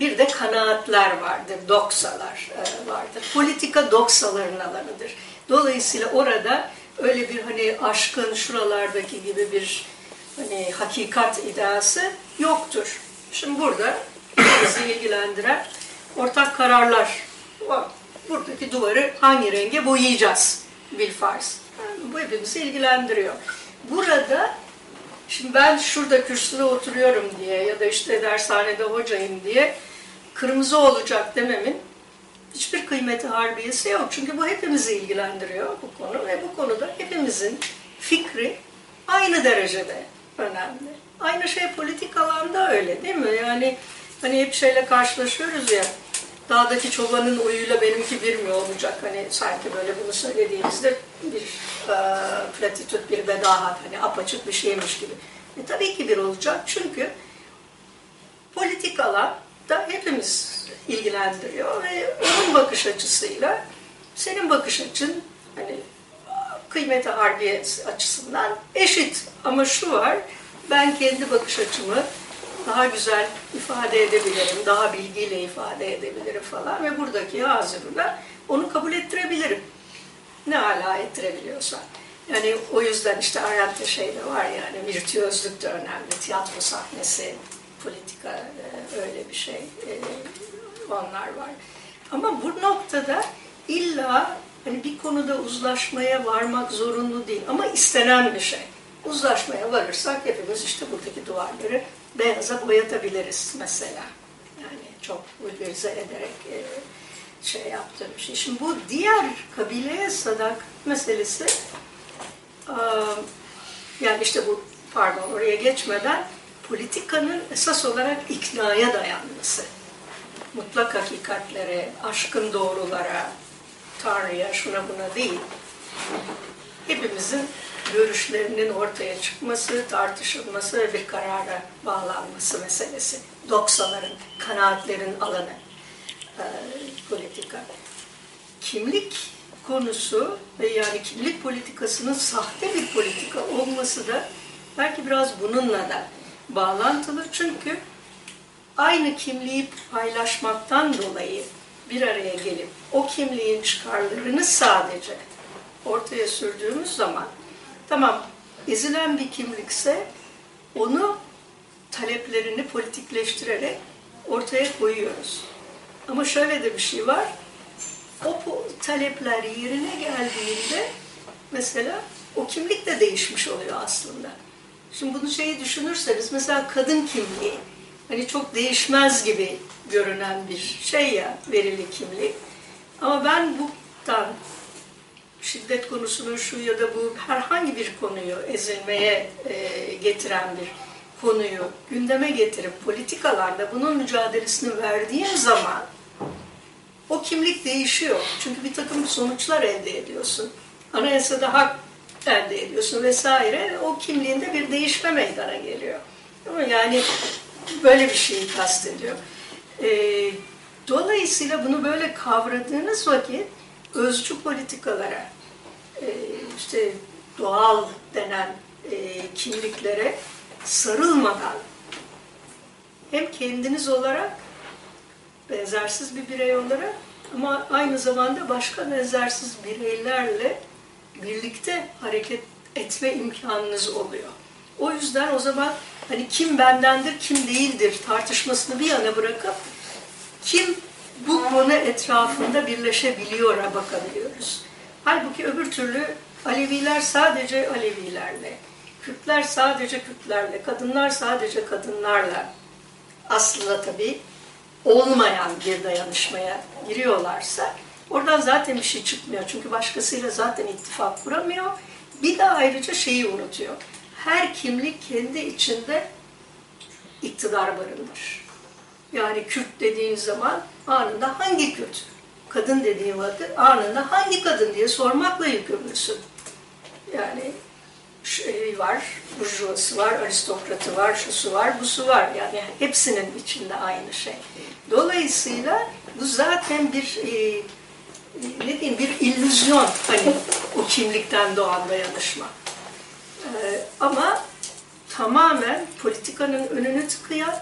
Bir de kanaatler vardır, doksalar e, vardır. Politika doksaların alanıdır. Dolayısıyla orada öyle bir hani aşkın şuralardaki gibi bir hani hakikat iddiası yoktur. Şimdi burada bizi ilgilendiren ortak kararlar var. Buradaki duvarı hangi renge boyayacağız bilfarz. Yani bu hepimizi ilgilendiriyor. Burada Şimdi ben şurada kürsüde oturuyorum diye ya da işte dershanede hocayım diye kırmızı olacak dememin hiçbir kıymeti harbiyesi yok. Çünkü bu hepimizi ilgilendiriyor bu konu ve bu konuda hepimizin fikri aynı derecede önemli. Aynı şey politik alanda öyle değil mi? Yani hani hep şeyle karşılaşıyoruz ya dağdaki çobanın oyuyla benimki bir mi olacak? Hani sanki böyle bunu söylediğimizde bir e, platitüt, bir bedahat, hani apaçık bir şeymiş gibi. E, tabii ki bir olacak çünkü politik alan da hepimiz ilgilendiriyor ve onun bakış açısıyla senin bakış açın hani kıymeti harbiye açısından eşit. Ama şu var, ben kendi bakış açımı daha güzel ifade edebilirim, daha bilgiyle ifade edebilirim falan ve buradaki hazırla onu kabul ettirebilirim. Ne hala ettirebiliyorsan. Yani o yüzden işte Arendt'te şey de var yani virtüözlük de önemli. Tiyatro sahnesi, politika e, öyle bir şey. E, onlar var. Ama bu noktada illa hani bir konuda uzlaşmaya varmak zorunlu değil ama istenen bir şey. Uzlaşmaya varırsak hepimiz işte buradaki duvarları beyaza boyatabiliriz mesela. Yani çok vulgarize ederek e, şey yaptığım şey. Şimdi bu diğer kabileye sadak meselesi yani işte bu pardon oraya geçmeden politikanın esas olarak iknaya dayanması. Mutlak hakikatlere, aşkın doğrulara, Tanrı'ya, şuna buna değil. Hepimizin görüşlerinin ortaya çıkması, tartışılması ve bir karara bağlanması meselesi. Doksaların, kanaatlerin alanı e, politika. Kimlik konusu ve yani kimlik politikasının sahte bir politika olması da belki biraz bununla da bağlantılı. Çünkü aynı kimliği paylaşmaktan dolayı bir araya gelip o kimliğin çıkarlarını sadece ortaya sürdüğümüz zaman tamam ezilen bir kimlikse onu taleplerini politikleştirerek ortaya koyuyoruz. Ama şöyle de bir şey var. O talepler yerine geldiğinde mesela o kimlik de değişmiş oluyor aslında. Şimdi bunu şeyi düşünürseniz mesela kadın kimliği hani çok değişmez gibi görünen bir şey ya verili kimlik. Ama ben buradan şiddet konusunu şu ya da bu herhangi bir konuyu ezilmeye e, getiren bir konuyu gündeme getirip politikalarda bunun mücadelesini verdiğim zaman o kimlik değişiyor. Çünkü bir takım sonuçlar elde ediyorsun. Anayasada hak elde ediyorsun vesaire. O kimliğinde bir değişme meydana geliyor. Ama yani böyle bir şeyi kastediyor. E, dolayısıyla bunu böyle kavradığınız vakit özcü politikalara, e, işte doğal denen e, kimliklere sarılmadan hem kendiniz olarak benzersiz bir birey olarak ama aynı zamanda başka benzersiz bireylerle birlikte hareket etme imkanınız oluyor. O yüzden o zaman hani kim bendendir, kim değildir tartışmasını bir yana bırakıp kim bu konu etrafında birleşebiliyor'a bakabiliyoruz. Halbuki öbür türlü Aleviler sadece Alevilerle, Kürtler sadece Kürtlerle, kadınlar sadece kadınlarla aslında tabii olmayan bir dayanışmaya giriyorlarsa oradan zaten bir şey çıkmıyor. Çünkü başkasıyla zaten ittifak kuramıyor. Bir de ayrıca şeyi unutuyor. Her kimlik kendi içinde iktidar barındırır. Yani Kürt dediğin zaman anında hangi Kürt? Kadın dediğin vakit anında hangi kadın diye sormakla yükümlüsün. Yani şey var, burjuvası var, aristokratı var, şusu var, busu var. Yani hepsinin içinde aynı şey. Dolayısıyla bu zaten bir e, ne diyeyim bir illüzyon hani o kimlikten doğan dayanışma. E, ama tamamen politikanın önünü tıkayan,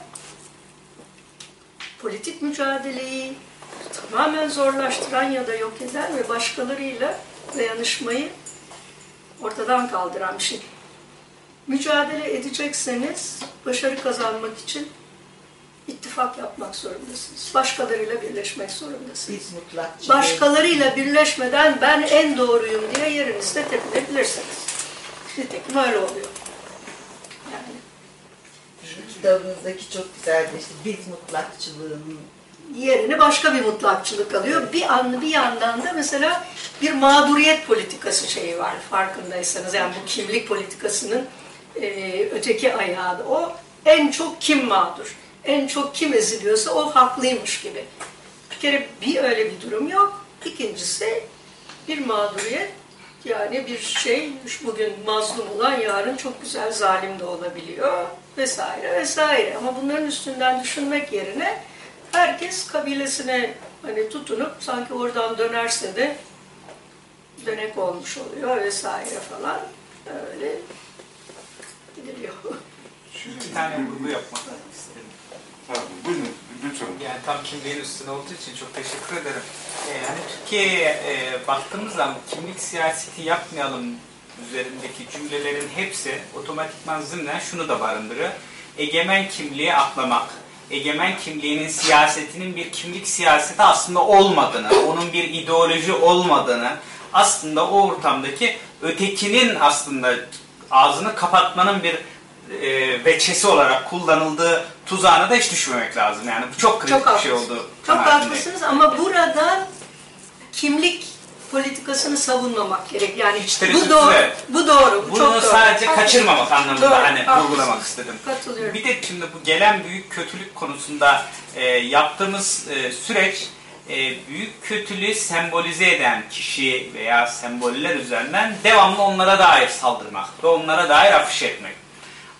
politik mücadeleyi tamamen zorlaştıran ya da yok eden ve başkalarıyla dayanışmayı ortadan kaldıran bir şey. Mücadele edecekseniz başarı kazanmak için ittifak yapmak zorundasınız. Başkalarıyla birleşmek zorundasınız. Biz mutlakçı Başkalarıyla birleşmeden ben en doğruyum diye yerinizde tepinebilirsiniz. Nitekim öyle oluyor. Yani kitabınızdaki çok güzeldi işte biz mutlakçılığın yerini başka bir mutlakçılık alıyor. Bir an bir yandan da mesela bir mağduriyet politikası şeyi var farkındaysanız. Yani bu kimlik politikasının e, öteki ayağı da o. En çok kim mağdur? En çok kim eziliyorsa o haklıymış gibi. Bir kere bir öyle bir durum yok. İkincisi bir mağduriyet yani bir şey bugün mazlum olan yarın çok güzel zalim de olabiliyor vesaire vesaire. Ama bunların üstünden düşünmek yerine herkes kabilesine hani tutunup sanki oradan dönerse de dönek olmuş oluyor vesaire falan öyle gidiliyor. Şimdi, Bir tane vurgu yapmak istedim. Tamam, buyurun lütfen. Yani tam kimliğin üstüne olduğu için çok teşekkür ederim. Ee, hani Türkiye'ye e, baktığımız zaman kimlik siyaseti yapmayalım üzerindeki cümlelerin hepsi otomatikman zımnen şunu da barındırıyor. Egemen kimliği aklamak, egemen kimliğinin siyasetinin bir kimlik siyaseti aslında olmadığını, onun bir ideoloji olmadığını, aslında o ortamdaki ötekinin aslında ağzını kapatmanın bir e, veçesi olarak kullanıldığı tuzağına da hiç düşmemek lazım. Yani bu çok kritik Çok bir şey oldu. Çok haklısınız ama burada kimlik politikasını savunmamak gerek. Yani Hiç bu doğru. evet. Bu doğru. Bu Bunu çok doğru. sadece kaçırmamak anlamında Doğru, hani haklısınız. vurgulamak istedim. Katılıyorum. Bir de şimdi bu gelen büyük kötülük konusunda e, yaptığımız e, süreç e, büyük kötülüğü sembolize eden kişi veya semboller üzerinden devamlı onlara dair saldırmak ve onlara dair afiş etmek.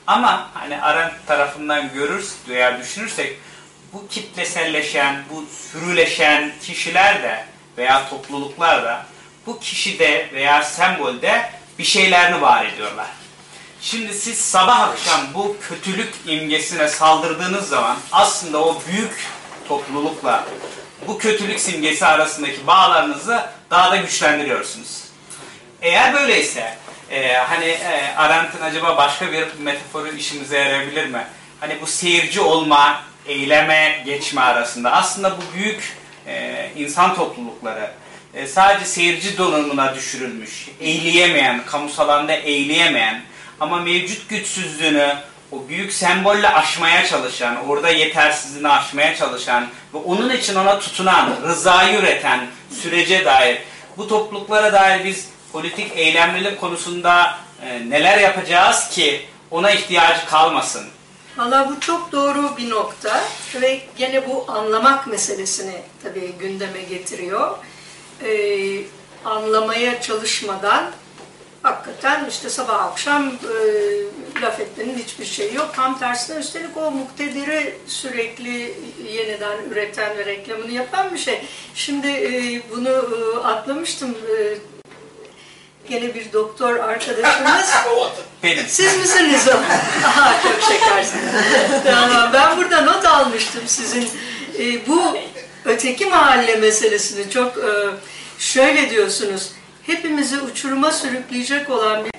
Ama hani Arendt tarafından görürüz veya düşünürsek bu kitleselleşen, bu sürüleşen kişiler de veya topluluklar da bu kişide veya sembolde bir şeylerini var ediyorlar. Şimdi siz sabah akşam bu kötülük imgesine saldırdığınız zaman aslında o büyük toplulukla bu kötülük simgesi arasındaki bağlarınızı daha da güçlendiriyorsunuz. Eğer böyleyse e, hani e, Arendt'in acaba başka bir metaforu işimize yarayabilir mi? Hani bu seyirci olma, eyleme geçme arasında aslında bu büyük e, insan toplulukları e, sadece seyirci donanımına düşürülmüş, eğleyemeyen, kamusal alanda eğleyemeyen ama mevcut güçsüzlüğünü o büyük sembolle aşmaya çalışan, orada yetersizliğini aşmaya çalışan ve onun için ona tutunan, rızayı üreten sürece dair bu topluluklara dair biz politik eylemlilik konusunda e, neler yapacağız ki ona ihtiyacı kalmasın? Valla bu çok doğru bir nokta ve gene bu anlamak meselesini tabii gündeme getiriyor. Ee, anlamaya çalışmadan hakikaten işte sabah akşam e, laf etmenin hiçbir şeyi yok. Tam tersine üstelik o muktediri sürekli yeniden üreten ve reklamını yapan bir şey. Şimdi e, bunu e, atlamıştım. E, Gene bir doktor arkadaşımız. [LAUGHS] Benim. Siz misiniz o? [LAUGHS] Aha çok şekersiniz. Tamam, ben burada not almıştım sizin e, bu öteki mahalle meselesini çok e, şöyle diyorsunuz. Hepimizi uçuruma sürükleyecek olan bir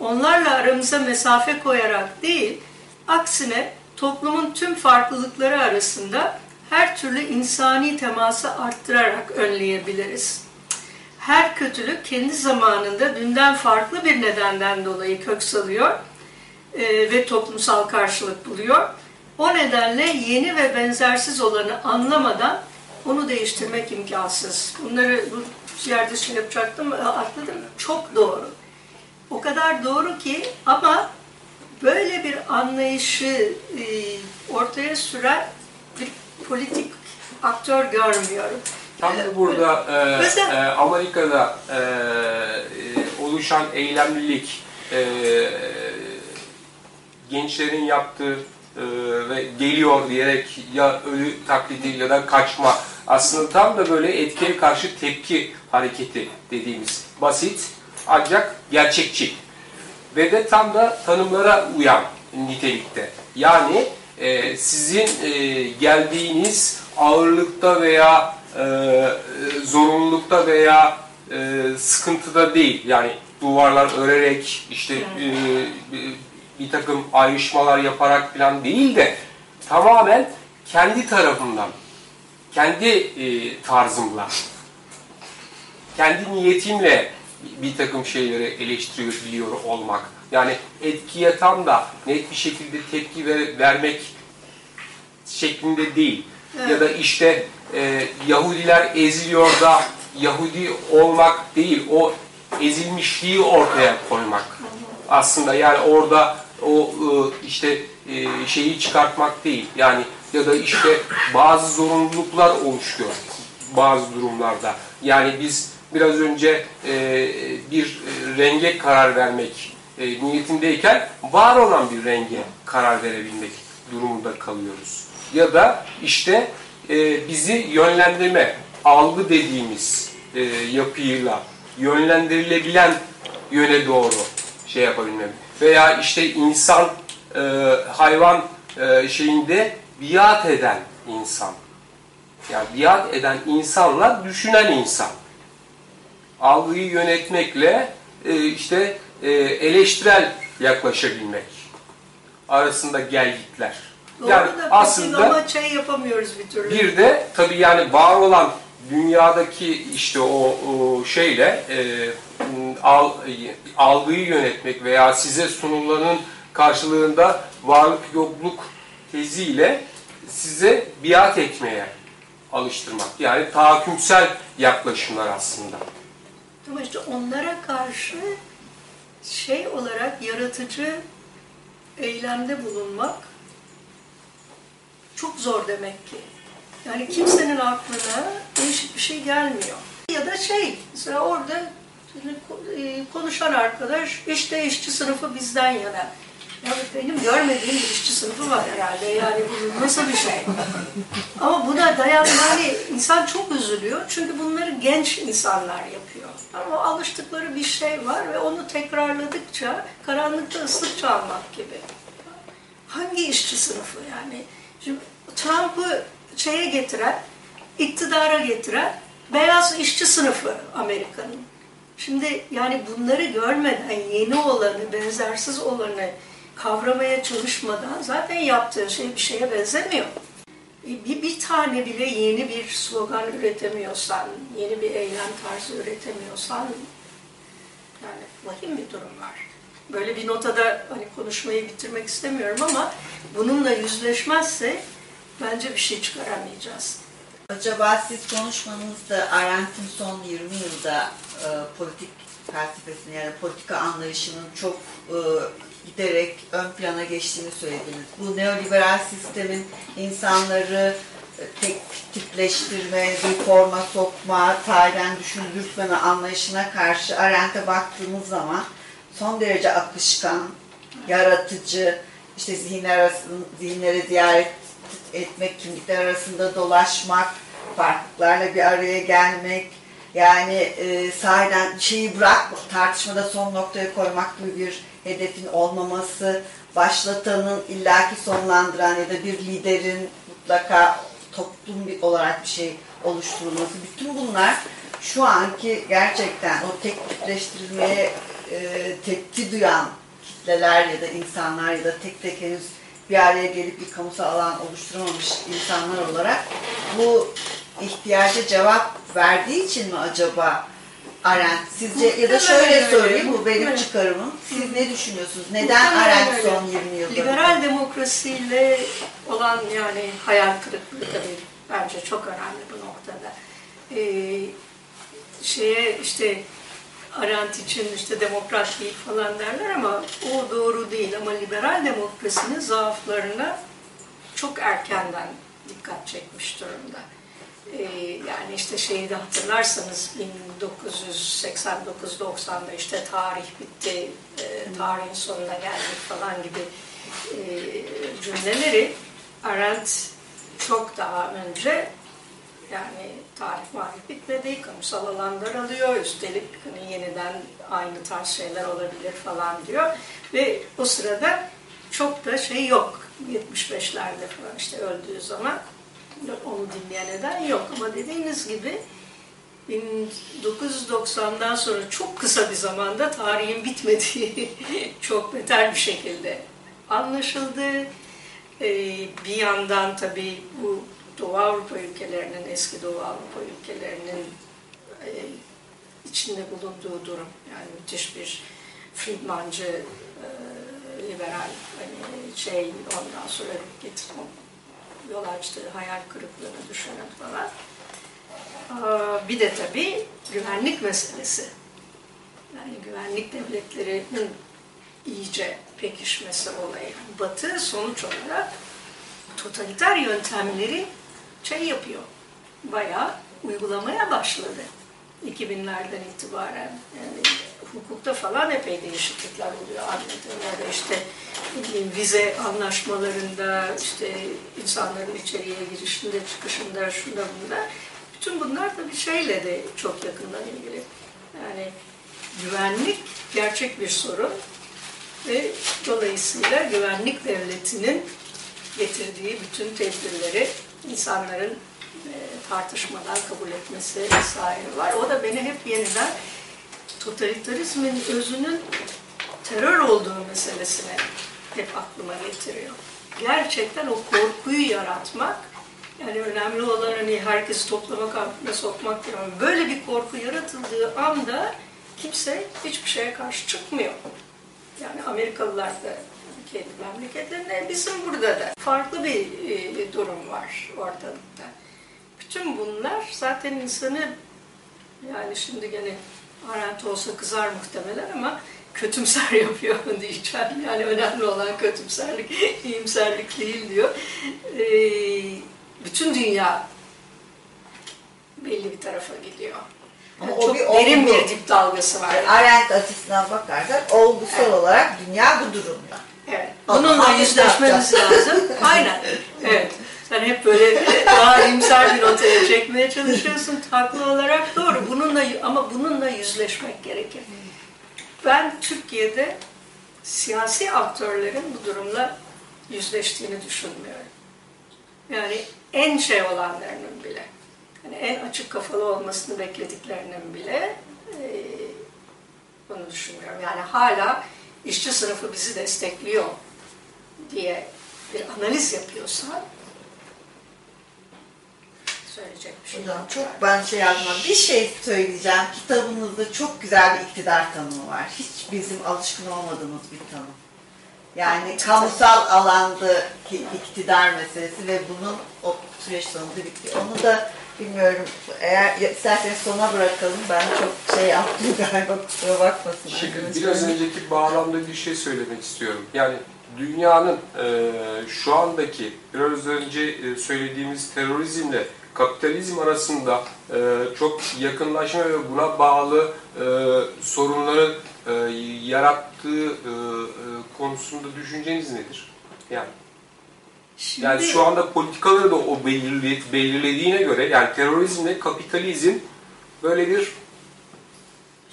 onlarla aramıza mesafe koyarak değil, aksine toplumun tüm farklılıkları arasında her türlü insani teması arttırarak önleyebiliriz. Her kötülük kendi zamanında dünden farklı bir nedenden dolayı kök salıyor e, ve toplumsal karşılık buluyor. O nedenle yeni ve benzersiz olanı anlamadan onu değiştirmek imkansız. Bunları bu yerde şey yapacaktım, atladım. Çok doğru. O kadar doğru ki ama böyle bir anlayışı e, ortaya süren bir politik aktör görmüyorum. Tam da burada e, Mesela- e, Amerika'da e, e, oluşan eylemlilik, e, gençlerin yaptığı e, ve geliyor diyerek ya ölü taklidi ya da kaçma. Aslında tam da böyle etkiye karşı tepki hareketi dediğimiz basit ancak gerçekçi. Ve de tam da tanımlara uyan nitelikte. Yani e, sizin e, geldiğiniz ağırlıkta veya e, zorunlulukta veya e, sıkıntıda değil. Yani duvarlar örerek işte e, bir takım ayrışmalar yaparak falan değil de tamamen kendi tarafından, kendi e, tarzımla, kendi niyetimle bir takım şeyleri eleştirebiliyor olmak. Yani etkiye tam da net bir şekilde tepki ver- vermek şeklinde değil. Evet. Ya da işte e, Yahudiler eziliyor da Yahudi olmak değil, o ezilmişliği ortaya koymak. Aslında yani orada o e, işte e, şeyi çıkartmak değil. Yani ya da işte bazı zorunluluklar oluşuyor bazı durumlarda. Yani biz biraz önce e, bir renge karar vermek e, niyetindeyken var olan bir renge karar verebilmek durumunda kalıyoruz. Ya da işte e, bizi yönlendirme, algı dediğimiz e, yapıyla yönlendirilebilen yöne doğru şey yapabilmem. Veya işte insan, e, hayvan e, şeyinde biat eden insan. Yani biat eden insanla düşünen insan. Algıyı yönetmekle e, işte e, eleştirel yaklaşabilmek arasında gelgitler. Doğru yani da aslında ama şey yapamıyoruz bir türlü. bir de tabii yani var olan dünyadaki işte o, o şeyle e, al, algıyı yönetmek veya size sunulanın karşılığında varlık yokluk teziyle size biat etmeye alıştırmak. Yani tahakkümsel yaklaşımlar aslında. Ama işte onlara karşı şey olarak yaratıcı eylemde bulunmak çok zor demek ki. Yani kimsenin aklına değişik bir şey gelmiyor. Ya da şey, mesela orada e, konuşan arkadaş işte işçi sınıfı bizden yana. Ya benim görmediğim bir işçi sınıfı var herhalde. Yani bu nasıl bir şey? Ama buna dayan yani insan çok üzülüyor. Çünkü bunları genç insanlar yapıyor. Ama alıştıkları bir şey var ve onu tekrarladıkça karanlıkta ıslık çalmak gibi. Hangi işçi sınıfı yani? Şimdi Trump'ı şeye getiren, iktidara getiren beyaz işçi sınıfı Amerika'nın. Şimdi yani bunları görmeden yeni olanı, benzersiz olanı kavramaya çalışmadan zaten yaptığı şey bir şeye benzemiyor. Bir, bir tane bile yeni bir slogan üretemiyorsan, yeni bir eylem tarzı üretemiyorsan yani vahim bir durum var. Böyle bir notada hani konuşmayı bitirmek istemiyorum ama bununla yüzleşmezse bence bir şey çıkaramayacağız. Acaba siz konuşmanızda Arendt'in son 20 yılda e, politik felsefesini yani politika anlayışının çok e, giderek ön plana geçtiğini söylediniz. Bu neoliberal sistemin insanları e, tek tipleştirme, bir forma sokma, tarihten düşündürtmeme anlayışına karşı Arendt'e baktığımız zaman son derece akışkan, yaratıcı, işte zihinler arasında, zihinleri ziyaret etmek, kimlikler arasında dolaşmak, farklılıklarla bir araya gelmek, Yani e, sahiden şeyi bırak tartışmada son noktaya koymak gibi bir hedefin olmaması, başlatanın illaki sonlandıran ya da bir liderin mutlaka toplum bir- olarak bir şey oluşturulması. Bütün bunlar şu anki gerçekten o tek tipleştirilmeye e, tepki duyan kitleler ya da insanlar ya da tek tek henüz bir araya gelip bir kamusal alan oluşturamamış insanlar olarak bu ihtiyaca cevap verdiği için mi acaba Arendt sizce ya da şöyle sorayım bu benim çıkarımım. Siz ne düşünüyorsunuz? Neden Arendt son 20 yılda? Liberal demokrasiyle olan yani hayal kırıklığı tabii bence çok önemli bu noktada. Ee, şeye işte Arendt için işte demokrat değil falan derler ama o doğru değil ama liberal demokrasinin zaaflarına çok erkenden dikkat çekmiş durumda. Ee, yani işte şeyi de hatırlarsanız 1989-90'da işte tarih bitti, e, tarihin sonuna geldik falan gibi e, cümleleri Arendt çok daha önce yani tarih marih bitmedi, kamusal alanlar alıyor, üstelik hani yeniden aynı tarz şeyler olabilir falan diyor. Ve o sırada çok da şey yok. 75'lerde falan işte öldüğü zaman onu dinleyen eden yok. Ama dediğiniz gibi 1990'dan sonra çok kısa bir zamanda tarihin bitmediği [LAUGHS] çok beter bir şekilde anlaşıldı. Ee, bir yandan tabii bu Doğu Avrupa ülkelerinin, eski Doğu Avrupa ülkelerinin e, içinde bulunduğu durum. Yani müthiş bir Friedmancı, e, liberal hani şey ondan sonra getirdim yol açtığı hayal kırıklığını düşünün falan. Aa, Bir de tabii güvenlik meselesi. Yani güvenlik devletlerinin iyice pekişmesi olayı. Batı sonuç olarak totaliter yöntemleri şey yapıyor, bayağı uygulamaya başladı. 2000'lerden itibaren yani hukukta falan epey değişiklikler oluyor anladığım ya da işte vize anlaşmalarında işte insanların içeriye girişinde çıkışında şunda bunda bütün bunlar da bir şeyle de çok yakından ilgili. Yani güvenlik gerçek bir sorun ve dolayısıyla güvenlik devletinin getirdiği bütün tedbirleri insanların e, tartışmadan kabul etmesi vesaire var. O da beni hep yeniden totalitarizmin özünün terör olduğu meselesine hep aklıma getiriyor. Gerçekten o korkuyu yaratmak, yani önemli olan hani herkesi toplama kampına sokmak değil ama böyle bir korku yaratıldığı anda kimse hiçbir şeye karşı çıkmıyor. Yani Amerikalılar da kendi memleketlerinde, bizim burada da farklı bir e, durum var ortalıkta. Bütün bunlar zaten insanı yani şimdi gene Arendt olsa kızar muhtemelen ama kötümser [LAUGHS] yapıyor diyeceğim. Yani önemli olan kötümserlik, [LAUGHS] iyimserlik değil diyor. Ee, bütün dünya belli bir tarafa gidiyor. Ama Yani o çok bir derin olgu. bir dip dalgası var. Yani Arendt açısından bakarsak olgusal olarak dünya bu durumda. Evet. Bununla yüzleşmemiz lazım. Aynen. Evet. Sen hep böyle daha imsar bir notaya çekmeye çalışıyorsun. Haklı olarak doğru. Bununla ama bununla yüzleşmek gerekir. Ben Türkiye'de siyasi aktörlerin bu durumla yüzleştiğini düşünmüyorum. Yani en şey olanlarının bile, hani en açık kafalı olmasını beklediklerinin bile e, bunu düşünmüyorum. Yani hala işçi sınıfı bizi destekliyor diye bir analiz yapıyorsan söyleyecek bir şey Hocam çok ben şey yazmam. Bir şey söyleyeceğim. Kitabınızda çok güzel bir iktidar tanımı var. Hiç bizim alışkın olmadığımız bir tanım. Yani kamusal alandaki iktidar meselesi ve bunun o süreç sonunda bitti. Onu da bilmiyorum. Eğer isterseniz sona bırakalım. Ben çok şey yaptım [LAUGHS] galiba kusura bakmasın. Şimdi biraz önceki bağlamda bir şey söylemek istiyorum. Yani dünyanın e, şu andaki biraz önce e, söylediğimiz terörizmle kapitalizm arasında e, çok yakınlaşma ve buna bağlı e, sorunların e, yarattığı e, e, konusunda düşünceniz nedir? Yani Şimdi, yani şu anda politikaları da o belirli, belirlediğine göre yani terörizmle kapitalizm Böyle bir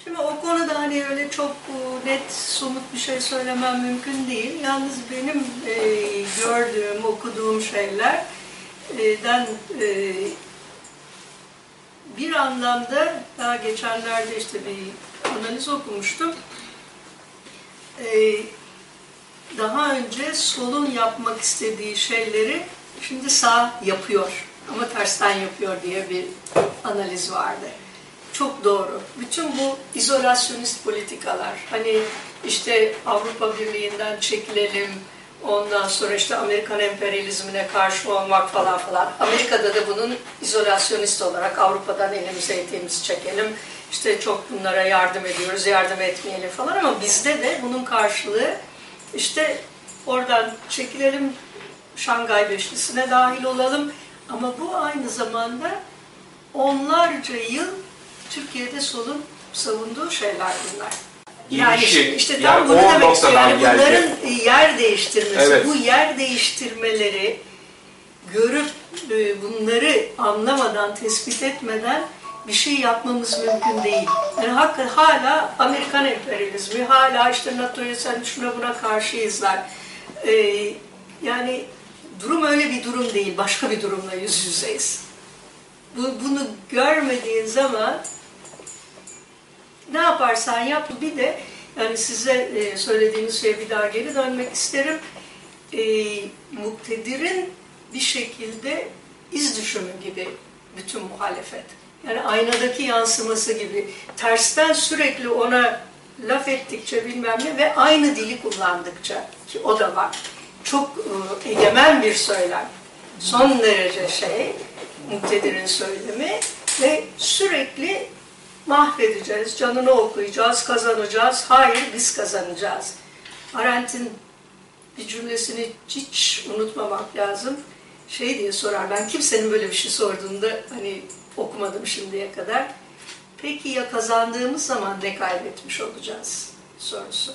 Şimdi o konuda hani öyle çok e, net, somut bir şey söylemem mümkün değil. Yalnız benim e, gördüğüm, okuduğum şeylerden e, bir anlamda daha geçenlerde işte bir analiz okumuştum. E, daha önce solun yapmak istediği şeyleri şimdi sağ yapıyor ama tersten yapıyor diye bir analiz vardı. Çok doğru. Bütün bu izolasyonist politikalar, hani işte Avrupa Birliği'nden çekilelim, ondan sonra işte Amerikan emperyalizmine karşı olmak falan falan. Amerika'da da bunun izolasyonist olarak Avrupa'dan elimizi eteğimizi çekelim, işte çok bunlara yardım ediyoruz, yardım etmeyelim falan ama bizde de bunun karşılığı işte oradan çekilelim, Şangay Beşlisi'ne dahil olalım ama bu aynı zamanda onlarca yıl Türkiye'de solun savunduğu şeyler bunlar. Yani Gelişi, işte, işte yani tam bunu o demek istiyorum. Yani geldi. bunların yer değiştirmesi, Evet. bu yer değiştirmeleri görüp e, bunları anlamadan, tespit etmeden bir şey yapmamız mümkün değil. Yani hakikaten hala Amerikan emperyalizmi, hala işte NATO'ya sen şuna buna karşıyızlar. Ee, yani durum öyle bir durum değil, başka bir durumla yüz yüzeyiz. Bu, bunu görmediğin zaman ne yaparsan yap bir de yani size e, söylediğiniz şeye bir daha geri dönmek isterim. E, muktedirin bir şekilde iz düşümü gibi bütün muhalefet. Yani aynadaki yansıması gibi tersten sürekli ona laf ettikçe bilmem ne ve aynı dili kullandıkça ki o da var. Çok e, egemen bir söylem. Son derece şey muktedirin söylemi ve sürekli mahvedeceğiz, canını okuyacağız, kazanacağız. Hayır biz kazanacağız. Arendt'in bir cümlesini hiç unutmamak lazım. Şey diye sorar, ben kimsenin böyle bir şey sorduğunda hani okumadım şimdiye kadar. Peki ya kazandığımız zaman ne kaybetmiş olacağız sorusu.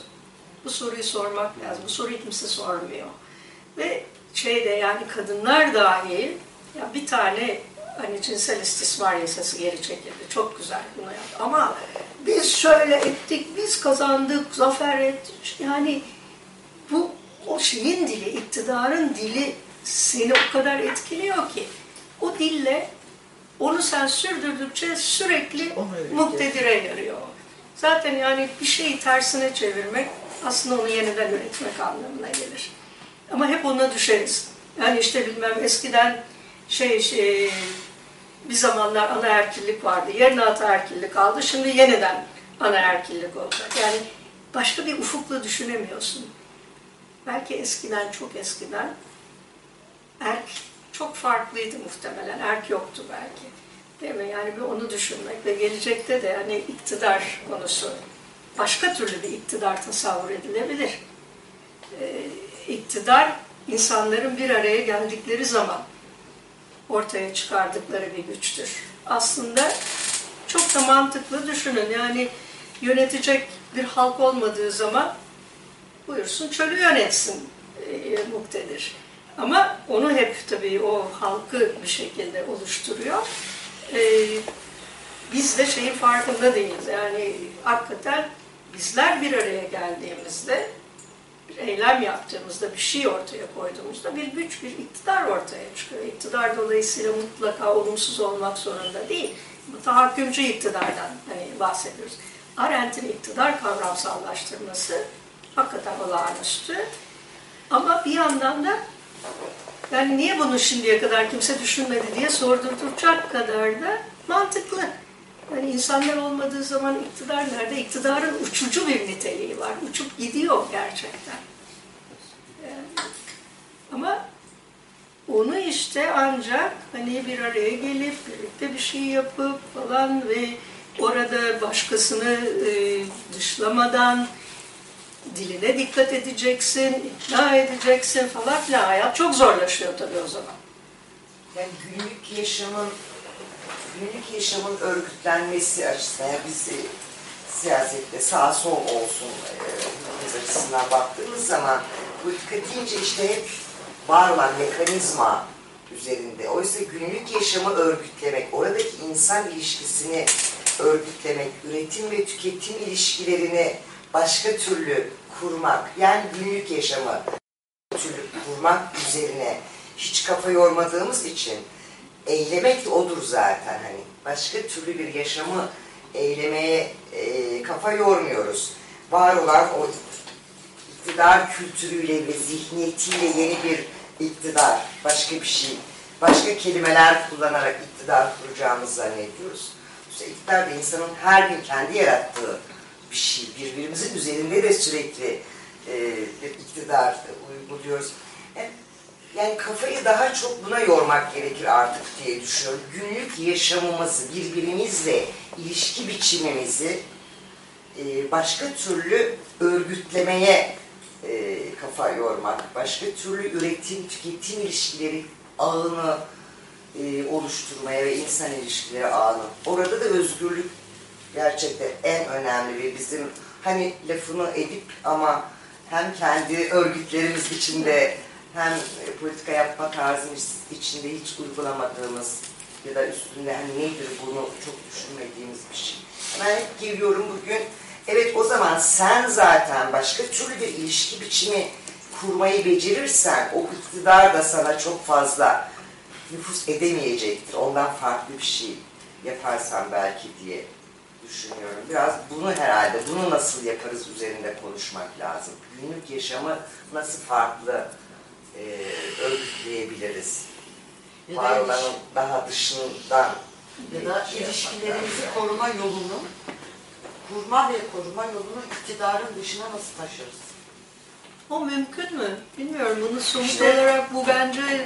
Bu soruyu sormak lazım. Bu soruyu kimse sormuyor. Ve şeyde yani kadınlar dahil ya bir tane hani cinsel istismar yasası geri çekildi. Çok güzel bunu yaptı. Ama biz şöyle ettik, biz kazandık, zafer ettik. Yani bu o şeyin dili, iktidarın dili seni o kadar etkiliyor ki o dille onu sen sürdürdükçe sürekli muktedire yarıyor. Zaten yani bir şeyi tersine çevirmek aslında onu yeniden üretmek anlamına gelir. Ama hep ona düşeriz. Yani işte bilmem eskiden şey, şey bir zamanlar anaerkillik vardı. Yerine ataerkillik aldı. Şimdi yeniden anaerkillik olacak. Yani başka bir ufukla düşünemiyorsun. Belki eskiden, çok eskiden erk çok farklıydı muhtemelen. Erk yoktu belki. Değil mi? Yani bir onu düşünmek ve gelecekte de yani iktidar konusu başka türlü bir iktidar tasavvur edilebilir. Ee, iktidar insanların bir araya geldikleri zaman ortaya çıkardıkları bir güçtür. Aslında çok da mantıklı düşünün. Yani yönetecek bir halk olmadığı zaman buyursun çölü yönetsin e, muktedir. Ama onu hep tabii o halkı bir şekilde oluşturuyor. E, biz de şeyin farkında değiliz. Yani hakikaten bizler bir araya geldiğimizde bir eylem yaptığımızda, bir şey ortaya koyduğumuzda bir güç, bir iktidar ortaya çıkıyor. İktidar dolayısıyla mutlaka olumsuz olmak zorunda değil. Tahakkümcü iktidardan hani bahsediyoruz. Arendt'in iktidar kavramsallaştırması hakikaten olağanüstü. Ama bir yandan da yani niye bunu şimdiye kadar kimse düşünmedi diye sordurtacak kadar da mantıklı. Yani insanlar olmadığı zaman iktidar nerede? İktidarın uçucu bir niteliği var. Uçup gidiyor gerçekten. Yani, ama onu işte ancak hani bir araya gelip birlikte bir şey yapıp falan ve orada başkasını e, dışlamadan diline dikkat edeceksin, ikna edeceksin falan filan. Hayat çok zorlaşıyor tabii o zaman. Yani günlük yaşamın günlük yaşamın örgütlenmesi açısından yani biz e, siyasette sağ sol olsun e, hepimiz açısından baktığımız zaman bu dikkatlice işte hep var olan mekanizma üzerinde. Oysa günlük yaşamı örgütlemek, oradaki insan ilişkisini örgütlemek, üretim ve tüketim ilişkilerini başka türlü kurmak, yani günlük yaşamı türlü kurmak üzerine hiç kafa yormadığımız için eylemek de odur zaten hani başka türlü bir yaşamı eylemeye e, kafa yormuyoruz. Var olan o iktidar kültürüyle ve zihniyetiyle yeni bir iktidar, başka bir şey, başka kelimeler kullanarak iktidar kuracağımızı zannediyoruz. İşte iktidar da insanın her gün kendi yarattığı bir şey. Birbirimizin üzerinde de sürekli e, bir iktidar uyguluyoruz. Yani, yani kafayı daha çok buna yormak gerekir artık diye düşünüyorum. Günlük yaşamımızı, birbirimizle ilişki biçimimizi e, başka türlü örgütlemeye e, kafa yormak, başka türlü üretim, tüketim ilişkileri ağını e, oluşturmaya ve insan ilişkileri ağını. Orada da özgürlük gerçekten en önemli ve bizim hani lafını edip ama hem kendi örgütlerimiz içinde hem e, politika yapma tarzımız içinde hiç uygulamadığımız ya da üstünde hani nedir bunu çok düşünmediğimiz bir şey. Ben hep geliyorum bugün Evet o zaman sen zaten başka türlü bir ilişki biçimi kurmayı becerirsen o iktidar da sana çok fazla nüfus edemeyecektir. Ondan farklı bir şey yaparsan belki diye düşünüyorum. Biraz bunu herhalde, bunu nasıl yaparız üzerinde konuşmak lazım. Günlük yaşamı nasıl farklı e, örgütleyebiliriz? Ya da iliş- daha dışından ya da şey ilişkilerimizi koruma yolunu, kurma ve koruma yolunu iktidarın dışına nasıl taşırız? O mümkün mü? Bilmiyorum. Bunu somut İşte- olarak bu bence e,